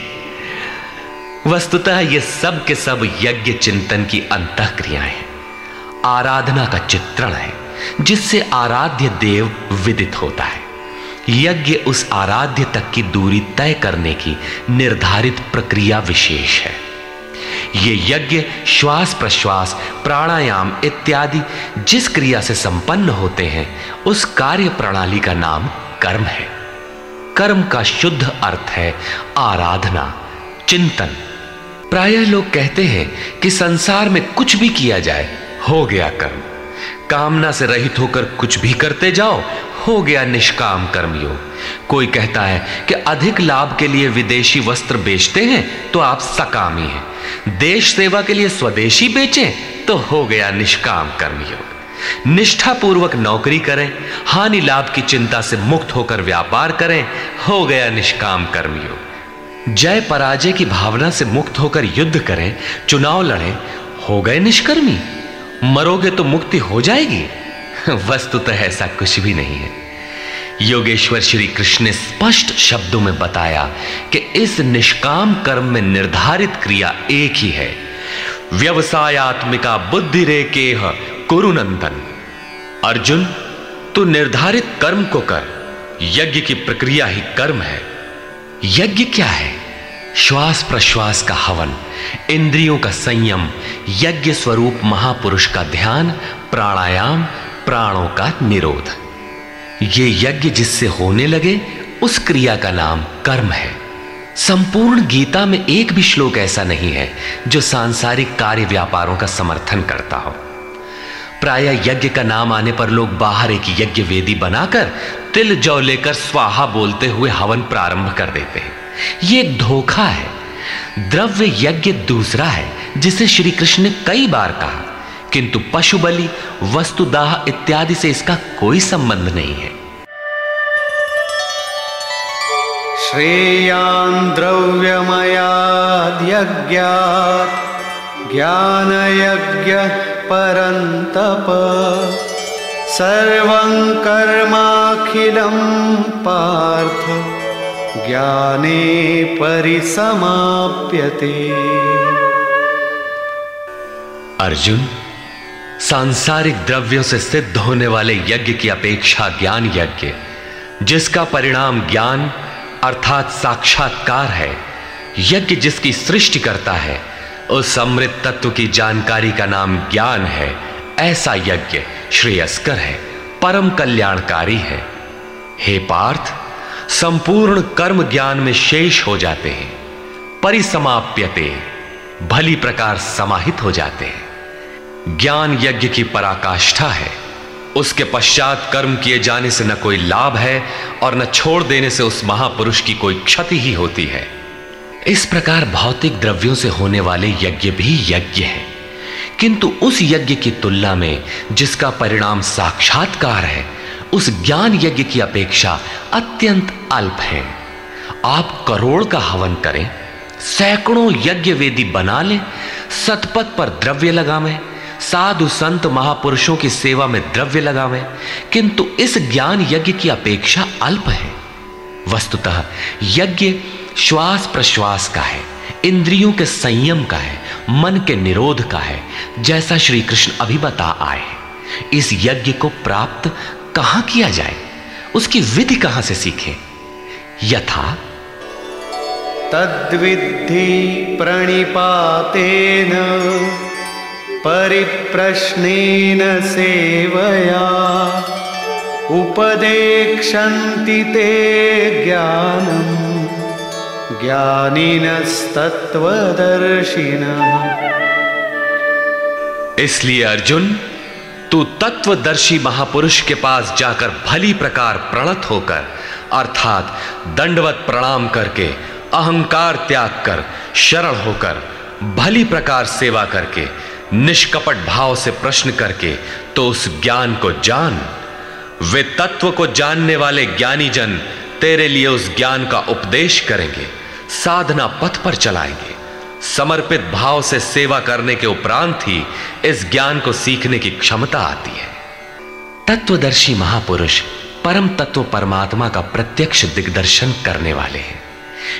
[SPEAKER 2] वस्तुतः ये सब के सब यज्ञ चिंतन की अंत क्रियाएँ हैं। आराधना का चित्रण है, जिससे आराध्य देव विदित होता है। यज्ञ उस आराध्य तक की दूरी तय करने की निर्धारित प्रक्रिया विशेष है। ये यज्ञ श्वास प्रश्वास, प्राणायाम इत्यादि जिस क्रिया से संपन्न होते हैं, उस कार्य प्रणाली का नाम कर्म है। कर्म का शुद्ध अर्थ है आराधना, चिंतन। प्रायः लोग कहते हैं कि संसार में कुछ भी किया जाए, हो गया कर्म। कामना से रहित होकर कुछ भी करते जाओ, हो गया निष्काम कर्मयोग। कोई कहता है कि अधिक लाभ के लिए विदेशी वस्त्र बेचते हैं तो आप सकामी हैं। देश सेवा के लिए स्वदेशी बेचें तो हो गया निष्काम कर्मयोग। निष्ठापूर्वक नौकरी करें, हानि लाभ की चिंता से मुक्त होकर व्यापार करें, हो गया निष्काम कर्मयोग। जय पराजय की भावना से मुक्त होकर युद्ध करें, चुनाव लड़ें, हो गए निष्कर्मी। मरोगे तो मुक्ति हो जाएगी। [laughs] वस्तुतः ऐसा कुछ भी नहीं है। योगेश्वर श्री कृष्ण ने स्पष्ट शब्दों में बताया कि इस निष्काम कर्म में निर्धारित क्रिया एक ही है। व्यवसायत्मिका बुद्धि रे के कुरुनंदन। अर्जुन, तू निर्धारित कर्म को कर। यज्ञ की प्रक्रिया ही कर्म है। यज्ञ क्या है? श्वास प्रश्वास का हवन, इंद्रियों का संयम, यज्ञ स्वरूप महापुरुष का ध्यान, प्राणायाम, प्राणों का निरोध। ये यज्ञ जिससे होने लगे, उस क्रिया का नाम कर्म है। संपूर्ण गीता में एक भी श्लोक ऐसा नहीं है, जो सांसारिक कार्य व्यापारों का समर्थन करता हो। प्राय यज्ञ का नाम आने पर लोग बाहर एक यज्ञ वेदी बनाकर तिल जौ लेकर स्वाहा बोलते हुए हवन प्रारंभ कर देते हैं। ये एक धोखा है। द्रव्य यज्ञ दूसरा है, जिसे श्री कृष्ण ने कई बार कहा। किंतु पशु बलि वस्तुदाह इत्यादि से इसका कोई संबंध नहीं है।
[SPEAKER 3] श्रेयान् यज्ञ परन्तप सर्वं कर्माखिलं पार्थ, ज्ञाने परिसमाप्यते।
[SPEAKER 2] अर्जुन, सांसारिक द्रव्यों से सिद्ध होने वाले यज्ञ की अपेक्षा ज्ञान यज्ञ, जिसका परिणाम ज्ञान अर्थात साक्षात्कार है, यज्ञ जिसकी सृष्टि करता है उस अमृत तत्व की जानकारी का नाम ज्ञान है। ऐसा यज्ञ श्रेयस्कर है, परम कल्याणकारी है। हे पार्थ, संपूर्ण कर्म ज्ञान में शेष हो जाते हैं, परिसमाप्यते, भली प्रकार समाहित हो जाते हैं। ज्ञान यज्ञ की पराकाष्ठा है, उसके पश्चात कर्म किए जाने से न कोई लाभ है और न छोड़ देने से उस महापुरुष की कोई क्षति ही होती है। इस प्रकार भौतिक द्रव्यों से होने वाले यज्ञ भी यज्ञ है। किंतु उस यज्ञ की तुलना में, जिसका परिणाम साक्षात्कार है, उस ज्ञान यज्ञ की अपेक्षा अत्यंत अल्प है। आप करोड़ का हवन करें, सैकड़ों यज्ञ वेदी बना लें, सतपथ पर द्रव्य लगावें, साधु संत महापुरुषों की सेवा में द्रव्य लगावें, किंतु इस ज्ञान यज्ञ की अपेक्षा अल्प है। वस्तुतः यज्ञ श्वास प्रश्वास का है, इंद्रियों के संयम का है, मन के निरोध का है, जैसा श्री कृष्ण अभी बता आए इस यज्ञ को प्राप्त कहाँ किया जाए? उसकी विधि कहाँ से सीखे? यथा
[SPEAKER 3] तद्विद्धि प्रणिपातेन परिप्रश्नेन सेवया उपदेक्षन्ति ते ज्ञानम्। ज्ञानिनस्तत्वदर्शिनः
[SPEAKER 2] इसलिए अर्जुन, तू तत्वदर्शी महापुरुष के पास जाकर भली प्रकार प्रणत होकर, अर्थात दंडवत प्रणाम करके, अहंकार त्याग कर, शरण होकर, भली प्रकार सेवा करके, निष्कपट भाव से प्रश्न करके तो उस ज्ञान को जान। वे तत्व को जानने वाले ज्ञानी जन तेरे लिए उस ज्ञान का उपदेश करेंगे। साधना पथ पर चलाएँगे। समर्पित भाव से सेवा करने के उपरांत ही इस ज्ञान को सीखने की क्षमता आती है। तत्वदर्शी महापुरुष परम तत्व परमात्मा का प्रत्यक्ष दिग्दर्शन करने वाले हैं।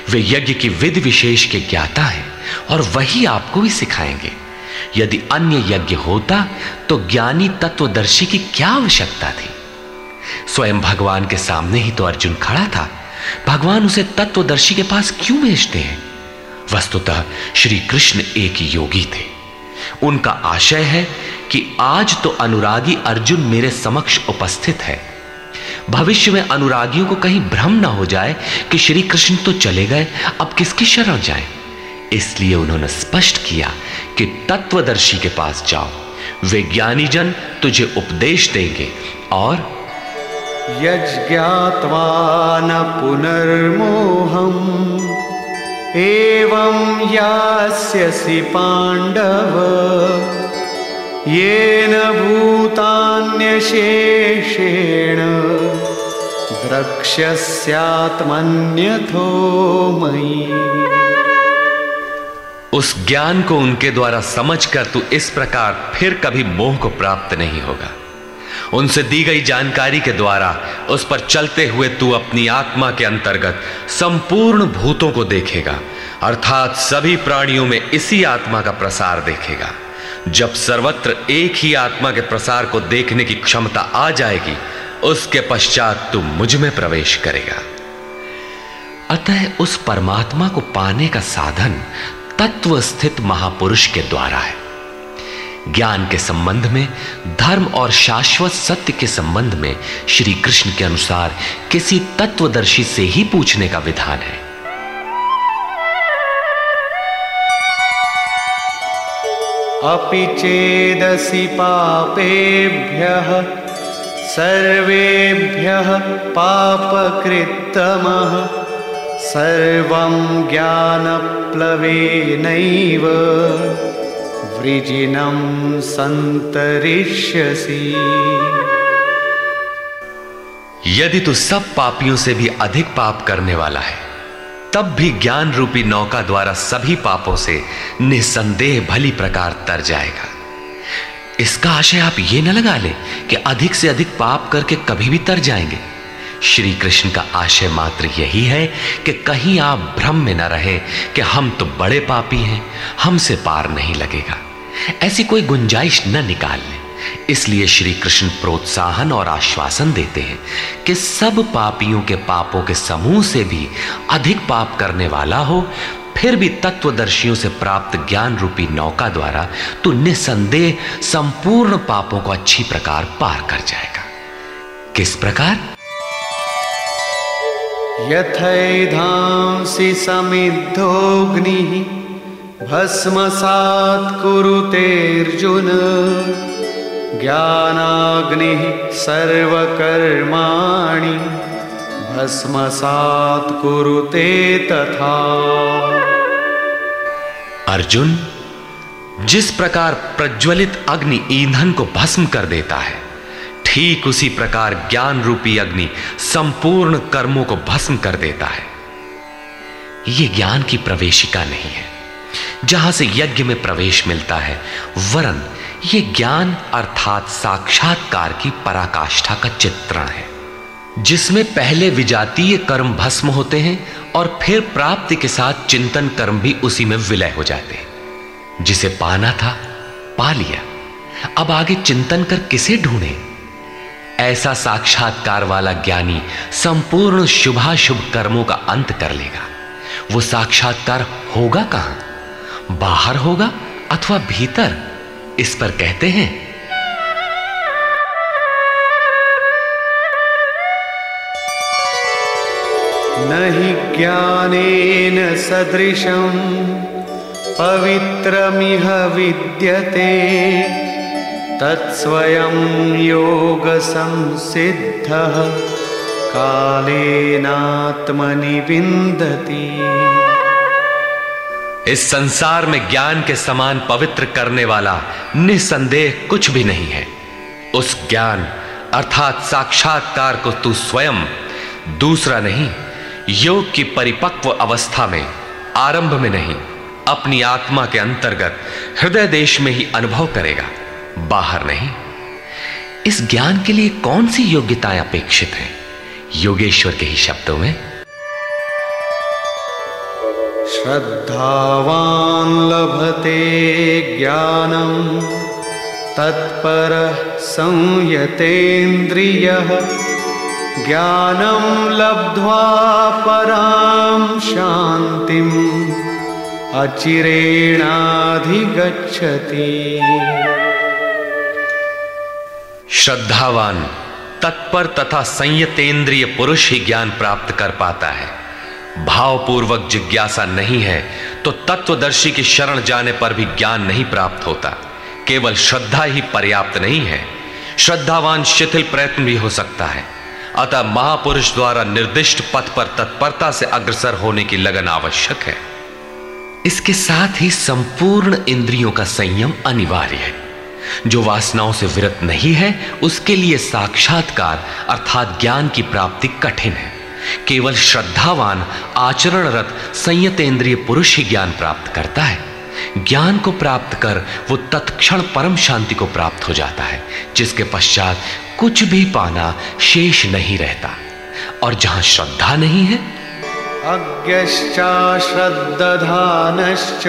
[SPEAKER 2] वे यज्ञ की विधि विशेष के ज्ञाता हैं और वही आपको भी सिखाएँगे। यदि अन्य यज्ञ होता तो ज्ञानी तत्वदर्शी की क्या आवश्यकता थी? स्वयं भगवान के सामने ही तो अर्जुन खड़ा था। भगवान उसे तत्वदर्शी के पास क्यों भेजते हैं? वस्तुतः श्री कृष्ण एक योगी थे। उनका आशय है कि आज तो अनुरागी अर्जुन मेरे समक्ष उपस्थित है। भविष्य में अनुरागियों को कहीं भ्रम ना हो जाए कि श्री कृष्ण तो चले गए, अब किसकी शरण जाए? इसलिए उन्होंने स्पष्ट किया कि तत्वदर्शी के पास जाओ। वे ज्ञानी जन तुझे उपदेश देंगे और
[SPEAKER 3] यज्ञात्वा न पुनर्मोहम् एवं यास्यसि पाण्डव। येन भूतान्यशेषेण द्रक्ष्यस्यात्मन्यथो मयि।
[SPEAKER 2] उस ज्ञान को उनके द्वारा समझकर तू इस प्रकार फिर कभी मोह को प्राप्त नहीं होगा। उनसे दी गई जानकारी के द्वारा उस पर चलते हुए तू अपनी आत्मा के अंतर्गत संपूर्ण भूतों को देखेगा। अर्थात सभी प्राणियों में इसी आत्मा का प्रसार देखेगा। जब सर्वत्र एक ही आत्मा के प्रसार को देखने की क्षमता आ जाएगी, उसके पश्चात तू मुझमें प्रवेश करेगा। अतः उस परमात्मा को पाने का साधन तत्व स्थित महापुरुष के द्वारा है। ज्ञान के संबंध में, धर्म और शाश्वत सत्य के संबंध में श्री कृष्ण के अनुसार किसी तत्वदर्शी से ही पूछने का विधान है।
[SPEAKER 3] अपि चेदसि पापेभ्यः, सर्वेभ्यः पापकृत्तमः, सर्वं ज्ञानप्लवेनैव। वृजिनं सन्तरिष्यसि।
[SPEAKER 2] यदि तू सब पापियों से भी अधिक पाप करने वाला है, तब भी ज्ञान रूपी नौका द्वारा सभी पापों से निसंदेह भली प्रकार तर जाएगा। इसका आशय आप ये न लगा ले कि अधिक से अधिक पाप करके कभी भी तर जाएँगे। श्री कृष्ण का आशय मात्र यही है कि कहीं आप भ्रम में न रहे कि हम तो बड़े पापी हैं, हमसे पार नहीं लगेगा। ऐसी कोई गुंजाइश न निकाल लें इसलिए श्री कृष्ण प्रोत्साहन और आश्वासन देते हैं कि सब पापियों के पापों के समूह से भी अधिक पाप करने वाला हो, फिर भी तत्वदर्शियों से प्राप्त ज्ञान रूपी नौका द्वारा तो निसंदेह संपूर्ण पापों को अच्छी प्रकार पार कर जाएगा। किस प्रकार?
[SPEAKER 3] यथैधांसि समिद्धोऽग्निः भस्मसात् कुरुतेऽर्जुन ज्ञानाग्निः सर्वकर्माणि। भस्मसात् कुरुते तथा।
[SPEAKER 2] अर्जुन, जिस प्रकार प्रज्वलित अग्नि ईंधन को भस्म कर देता है, ठीक उसी प्रकार ज्ञान रूपी अग्नि संपूर्ण कर्मों को भस्म कर देता है। यह ज्ञान की प्रवेशिका नहीं है। जहाँ से यज्ञ में प्रवेश मिलता है। वरन यह ज्ञान अर्थात साक्षात्कार की पराकाष्ठा का चित्रण है। जिसमें पहले विजातीय कर्म भस्म होते हैं और फिर प्राप्ति के साथ चिंतन कर्म भी उसी में विलय हो जाते हैं। जिसे पाना था, पा लिया। अब आगे चिंतन कर किसे ढूंढे? ऐसा साक्षात्कार वाला ज्ञानी संपूर्ण शुभाशुभ कर्मों का अंत कर लेगा। वो साक्षात्कार होगा कहाँ? बाहर होगा अथवा भीतर? इस पर कहते हैं।
[SPEAKER 3] नहि ज्ञानेन सदृशं पवित्रमिह विद्यते। तत्स्वयं योगसंसिद्धः, कालेनात्मनि विन्दति।
[SPEAKER 2] इस संसार में ज्ञान के समान पवित्र करने वाला निसंदेह कुछ भी नहीं है। उस ज्ञान, अर्थात साक्षात्कार को तू स्वयं, दूसरा नहीं, योग की परिपक्व अवस्था में, आरंभ में नहीं, अपनी आत्मा के अंतर्गत, हृदय देश में ही अनुभव करेगा, बाहर नहीं। इस ज्ञान के लिए कौन सी योग्यताएँ अपेक्षित हैं? योगेश्वर के ही शब्दों में
[SPEAKER 3] श्रद्धावान् लभते ज्ञानं। तत्पर संयतेन्द्रियः। ज्ञानं लब्ध्वा परां शान्तिम्। अचिरेणाधिगच्छति।
[SPEAKER 2] श्रद्धावान तत्पर तथा संयतेंद्रिय पुरुष ही ज्ञान प्राप्त कर पाता है। भावपूर्वक जिज्ञासा नहीं है तो तत्वदर्शी की शरण जाने पर भी ज्ञान नहीं प्राप्त होता। केवल श्रद्धा ही पर्याप्त नहीं है। श्रद्धावान शिथिल प्रयत्न भी हो सकता है। अतः महापुरुष द्वारा निर्दिष्ट पथ पर तत्परता से अग्रसर होने की लगन आवश्यक है। इसके साथ ही संपूर्ण इंद्रियों का संयम अनिवार्य है। जो वासनाओं से विरत नहीं है, उसके लिए साक्षात्कार अर्थात ज्ञान की प्राप्ति कठिन है। केवल श्रद्धावान, आचरणरत, संयतेंद्रिय पुरुष ही ज्ञान प्राप्त करता है। ज्ञान को प्राप्त कर वो तत्क्षण परम शांति को प्राप्त हो जाता है, जिसके पश्चात कुछ भी पाना शेष नहीं रहता। और जहाँ श्रद्धा नहीं है
[SPEAKER 3] अज्ञश्चाश्रद्दधानश्च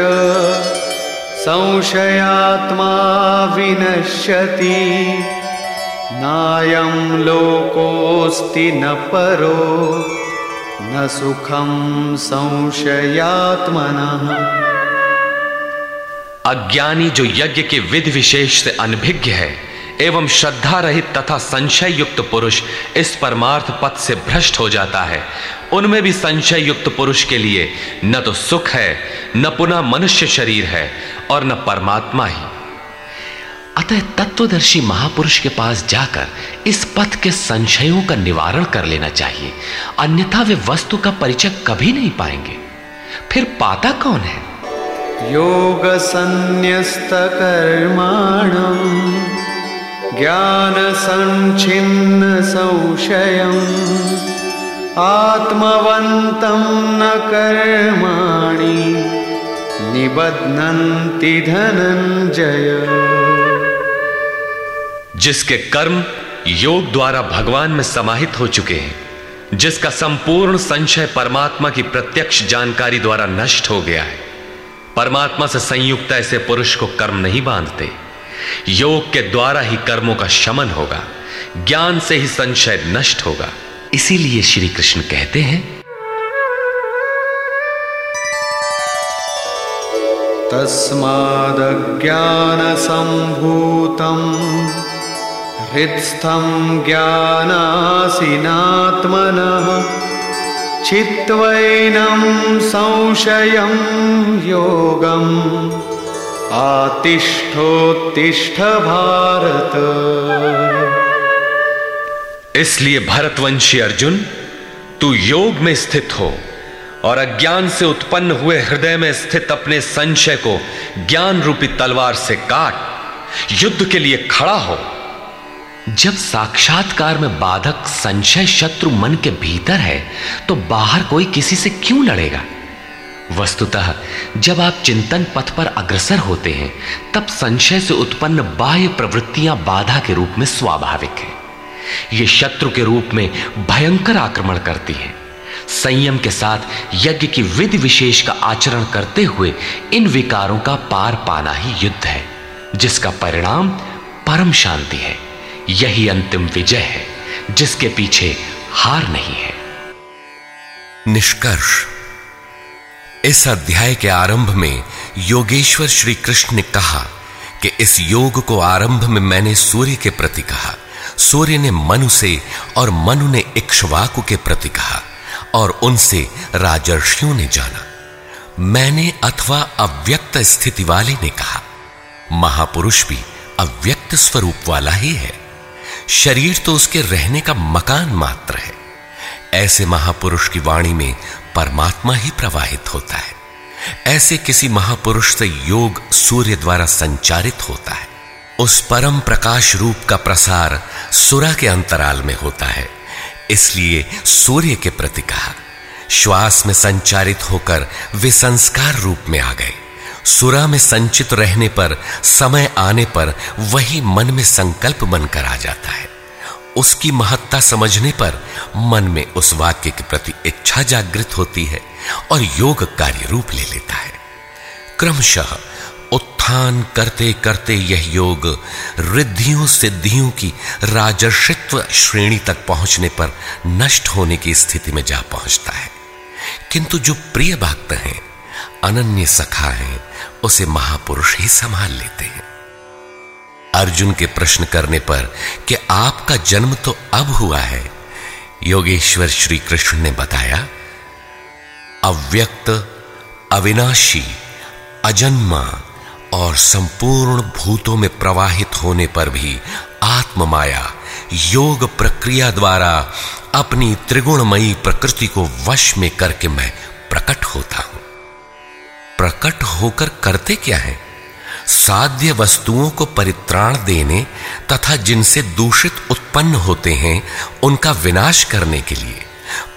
[SPEAKER 3] संशयात्मा विनश्यति। नायं लोकोऽस्ति न परो, न सुखं संशयात्मनः।
[SPEAKER 2] अज्ञानी जो यज्ञ के विधि विशेष से अनभिज्ञ है, एवं श्रद्धा रहित तथा संशय युक्त पुरुष इस परमार्थ पथ से भ्रष्ट हो जाता है। उनमें भी संशय युक्त पुरुष के लिए न तो सुख है, न पुनः मनुष्य शरीर है और न परमात्मा ही। अतः तत्वदर्शी महापुरुष के पास जाकर इस पथ के संशयों का निवारण कर लेना चाहिए। अन्यथा वे वस्तु का परिचय कभी नहीं पाएँगे। फिर पाता कौन है?
[SPEAKER 3] योग कर्माणम ज्ञानसञ्छिन्न संशयम् आत्मवन्तं न कर्माणि, निबध्नन्ति धनंजय
[SPEAKER 2] जिसके कर्म योग द्वारा भगवान में समाहित हो चुके हैं, जिसका संपूर्ण संशय परमात्मा की प्रत्यक्ष जानकारी द्वारा नष्ट हो गया है। परमात्मा से संयुक्त ऐसे पुरुष को कर्म नहीं बांधते। योग के द्वारा ही कर्मों का शमन होगा, ज्ञान से ही संशय नष्ट होगा। इसीलिए श्री कृष्ण कहते हैं
[SPEAKER 3] ज्ञान संभूतम हृत्स्थम ज्ञानासीनात्मन चित्वैनं संशयं योगम् आतिष्ठोत्तिष्ठ भारत
[SPEAKER 4] इसलिए भरतवंशी अर्जुन, तू योग में स्थित हो और अज्ञान से उत्पन्न हुए हृदय में स्थित अपने संशय को ज्ञान रूपी तलवार से काट, युद्ध के लिए खड़ा हो।
[SPEAKER 5] जब साक्षात्कार में बाधक संशय शत्रु मन के भीतर है तो बाहर कोई किसी से क्यों लड़ेगा? वस्तुतः, जब आप चिंतन पथ पर अग्रसर होते हैं, तब संशय से उत्पन्न बाह्य प्रवृत्तियाँ बाधा के रूप में स्वाभाविक है। ये शत्रु के रूप में भयंकर आक्रमण करती हैं। संयम के साथ यज्ञ की विधि विशेष का आचरण करते हुए इन विकारों का पार पाना ही युद्ध है, जिसका परिणाम परम शांति है। यही अंतिम विजय है, जिसके पीछे हार नहीं है।
[SPEAKER 2] निष्कर्ष। इस अध्याय के आरंभ में योगेश्वर श्री कृष्ण ने कहा कि इस योग को आरंभ में मैंने सूर्य के प्रति कहा। सूर्य ने मनु से और मनु ने इक्ष्वाकु के प्रति कहा और उनसे राजर्षियों ने जाना। मैंने अथवा अव्यक्त स्थिति वाले ने कहा। महापुरुष भी अव्यक्त स्वरूप वाला ही है। शरीर तो उसके रहने का मकान मात्र है। ऐसे महापुरुष की वाणी में परमात्मा ही प्रवाहित होता है। ऐसे किसी महापुरुष से योग सूर्य द्वारा संचारित होता है। उस परम प्रकाश रूप का प्रसार सुरा के अंतराल में होता है। इसलिए सूर्य के प्रति कहा, श्वास में संचारित होकर वे संस्कार रूप में आ गए। सुरा में संचित रहने पर, समय आने पर वही मन में संकल्प बनकर आ जाता है। उसकी महत्ता समझने पर मन में उस वाक्य के प्रति इच्छा जागृत होती है और योग कार्य रूप ले लेता है। क्रमशः उत्थान करते करते यह योग रिद्धियों सिद्धियों की राजर्षित्व श्रेणी तक पहुँचने पर नष्ट होने की स्थिति में जा पहुँचता है। किंतु जो प्रिय भक्त हैं, अनन्य सखा हैं उसे महापुरुष ही संभाल लेते हैं। अर्जुन के प्रश्न करने पर कि आपका जन्म तो अब हुआ है, योगेश्वर श्री कृष्ण ने बताया, अव्यक्त, अविनाशी, अजन्मा और संपूर्ण भूतों में प्रवाहित होने पर भी आत्म माया योग प्रक्रिया द्वारा अपनी त्रिगुणमयी प्रकृति को वश में करके मैं प्रकट होता हूँ। प्रकट होकर करते क्या है? साध्य वस्तुओं को परित्राण देने तथा जिनसे दूषित उत्पन्न होते हैं, उनका विनाश करने के लिए,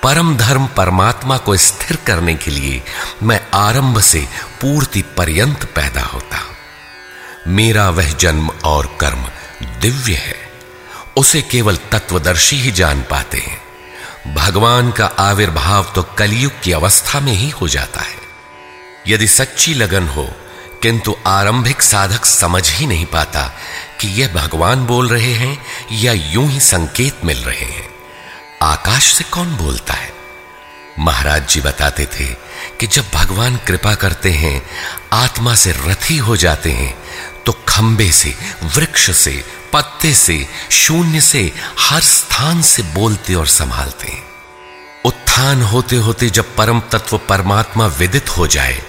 [SPEAKER 2] परम धर्म परमात्मा को स्थिर करने के लिए मैं आरंभ से पूर्ति पर्यंत पैदा होता। मेरा वह जन्म और कर्म दिव्य है। उसे केवल तत्वदर्शी ही जान पाते हैं। भगवान का आविर्भाव तो कलयुग की अवस्था में ही हो जाता है। यदि सच्ची लगन हो, किंतु आरंभिक साधक समझ ही नहीं पाता कि यह भगवान बोल रहे हैं या यूँ ही संकेत मिल रहे हैं। आकाश से कौन बोलता है? महाराज जी बताते थे कि जब भगवान कृपा करते हैं, आत्मा से रथी हो जाते हैं तो खंबे से, वृक्ष से, पत्ते से, शून्य से, हर स्थान से बोलते और संभालते हैं। उत्थान होते होते जब परम तत्व परमात्मा विदित हो जाए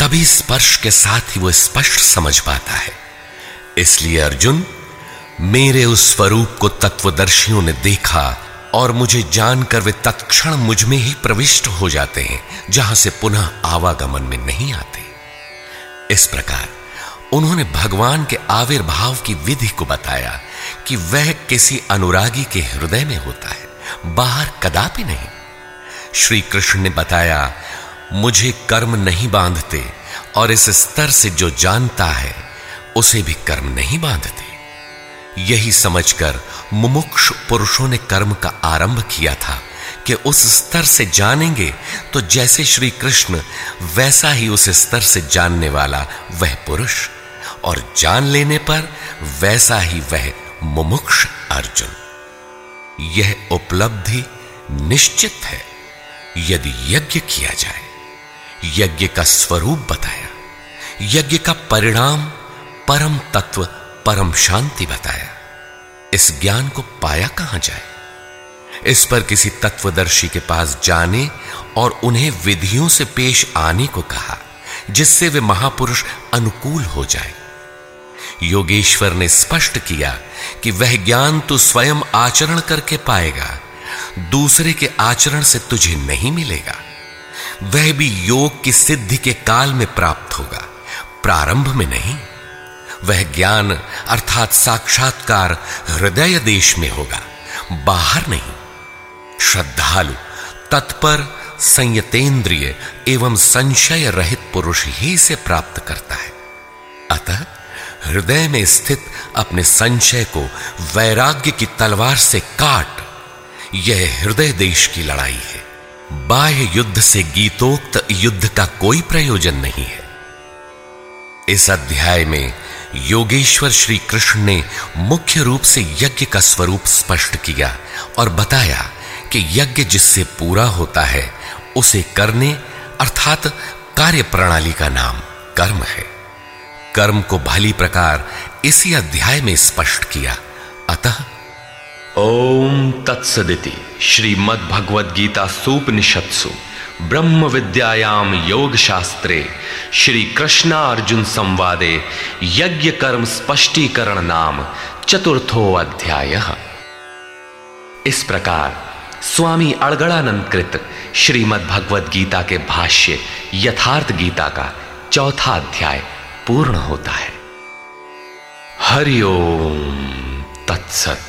[SPEAKER 2] तभी स्पर्श के साथ ही वो स्पष्ट समझ पाता है। इसलिए अर्जुन, मेरे उस स्वरूप को तत्वदर्शियों ने देखा और मुझे जानकर वे तत्क्षण मुझमें ही प्रविष्ट हो जाते हैं, जहाँ से पुनः आवागमन में नहीं आते। इस प्रकार उन्होंने भगवान के आविर्भाव की विधि को बताया कि वह किसी अनुरागी के हृदय में होता है, बाहर कदापि नहीं। श्री कृष्ण ने बताया मुझे कर्म नहीं बांधते और इस स्तर से जो जानता है, उसे भी कर्म नहीं बांधते। यही समझकर मुमुक्ष पुरुषों ने कर्म का आरंभ किया था कि उस स्तर से जानेंगे तो जैसे श्री कृष्ण, वैसा ही उस स्तर से जानने वाला वह पुरुष और जान लेने पर वैसा ही वह मुमुक्ष अर्जुन। यह उपलब्धि निश्चित है, यदि यज्ञ किया जाए। यज्ञ का स्वरूप बताया। यज्ञ का परिणाम परम तत्व, परम शांति बताया। इस ज्ञान को पाया कहाँ जाए? इस पर किसी तत्वदर्शी के पास जाने और उन्हें विधियों से पेश आने को कहा, जिससे वे महापुरुष अनुकूल हो जाए। योगेश्वर ने स्पष्ट किया कि वह ज्ञान तो स्वयं आचरण करके पाएगा, दूसरे के आचरण से तुझे नहीं मिलेगा। वह भी योग की सिद्धि के काल में प्राप्त होगा। प्रारंभ में नहीं, वह ज्ञान अर्थात साक्षात्कार हृदय देश में होगा। बाहर नहीं, श्रद्धालु तत्पर संयतेंद्रिय एवं संशय रहित पुरुष ही से प्राप्त करता है। अतः हृदय में स्थित अपने संशय को वैराग्य की तलवार से काट, यह हृदय देश की लड़ाई है। बाह्य युद्ध से गीतोक्त युद्ध का कोई प्रयोजन नहीं है। इस अध्याय में योगेश्वर श्री कृष्ण ने मुख्य रूप से यज्ञ का स्वरूप स्पष्ट किया और बताया कि यज्ञ जिससे पूरा होता है, उसे करने अर्थात कार्य प्रणाली का नाम कर्म है। कर्म को भली प्रकार इसी अध्याय में स्पष्ट किया। अतः
[SPEAKER 6] ओम तत्सदिति श्रीमद् भगवद गीता सूपनिषत्सु ब्रह्म विद्यायाम योग शास्त्रे श्री कृष्णा अर्जुन संवादे यज्ञ कर्म स्पष्टीकरण नाम चतुर्थो अध्याय इस प्रकार स्वामी अड़गड़ानंद कृत श्रीमद् भगवद गीता के भाष्य यथार्थ गीता का चौथा अध्याय पूर्ण होता है। हरिओम तत्सत।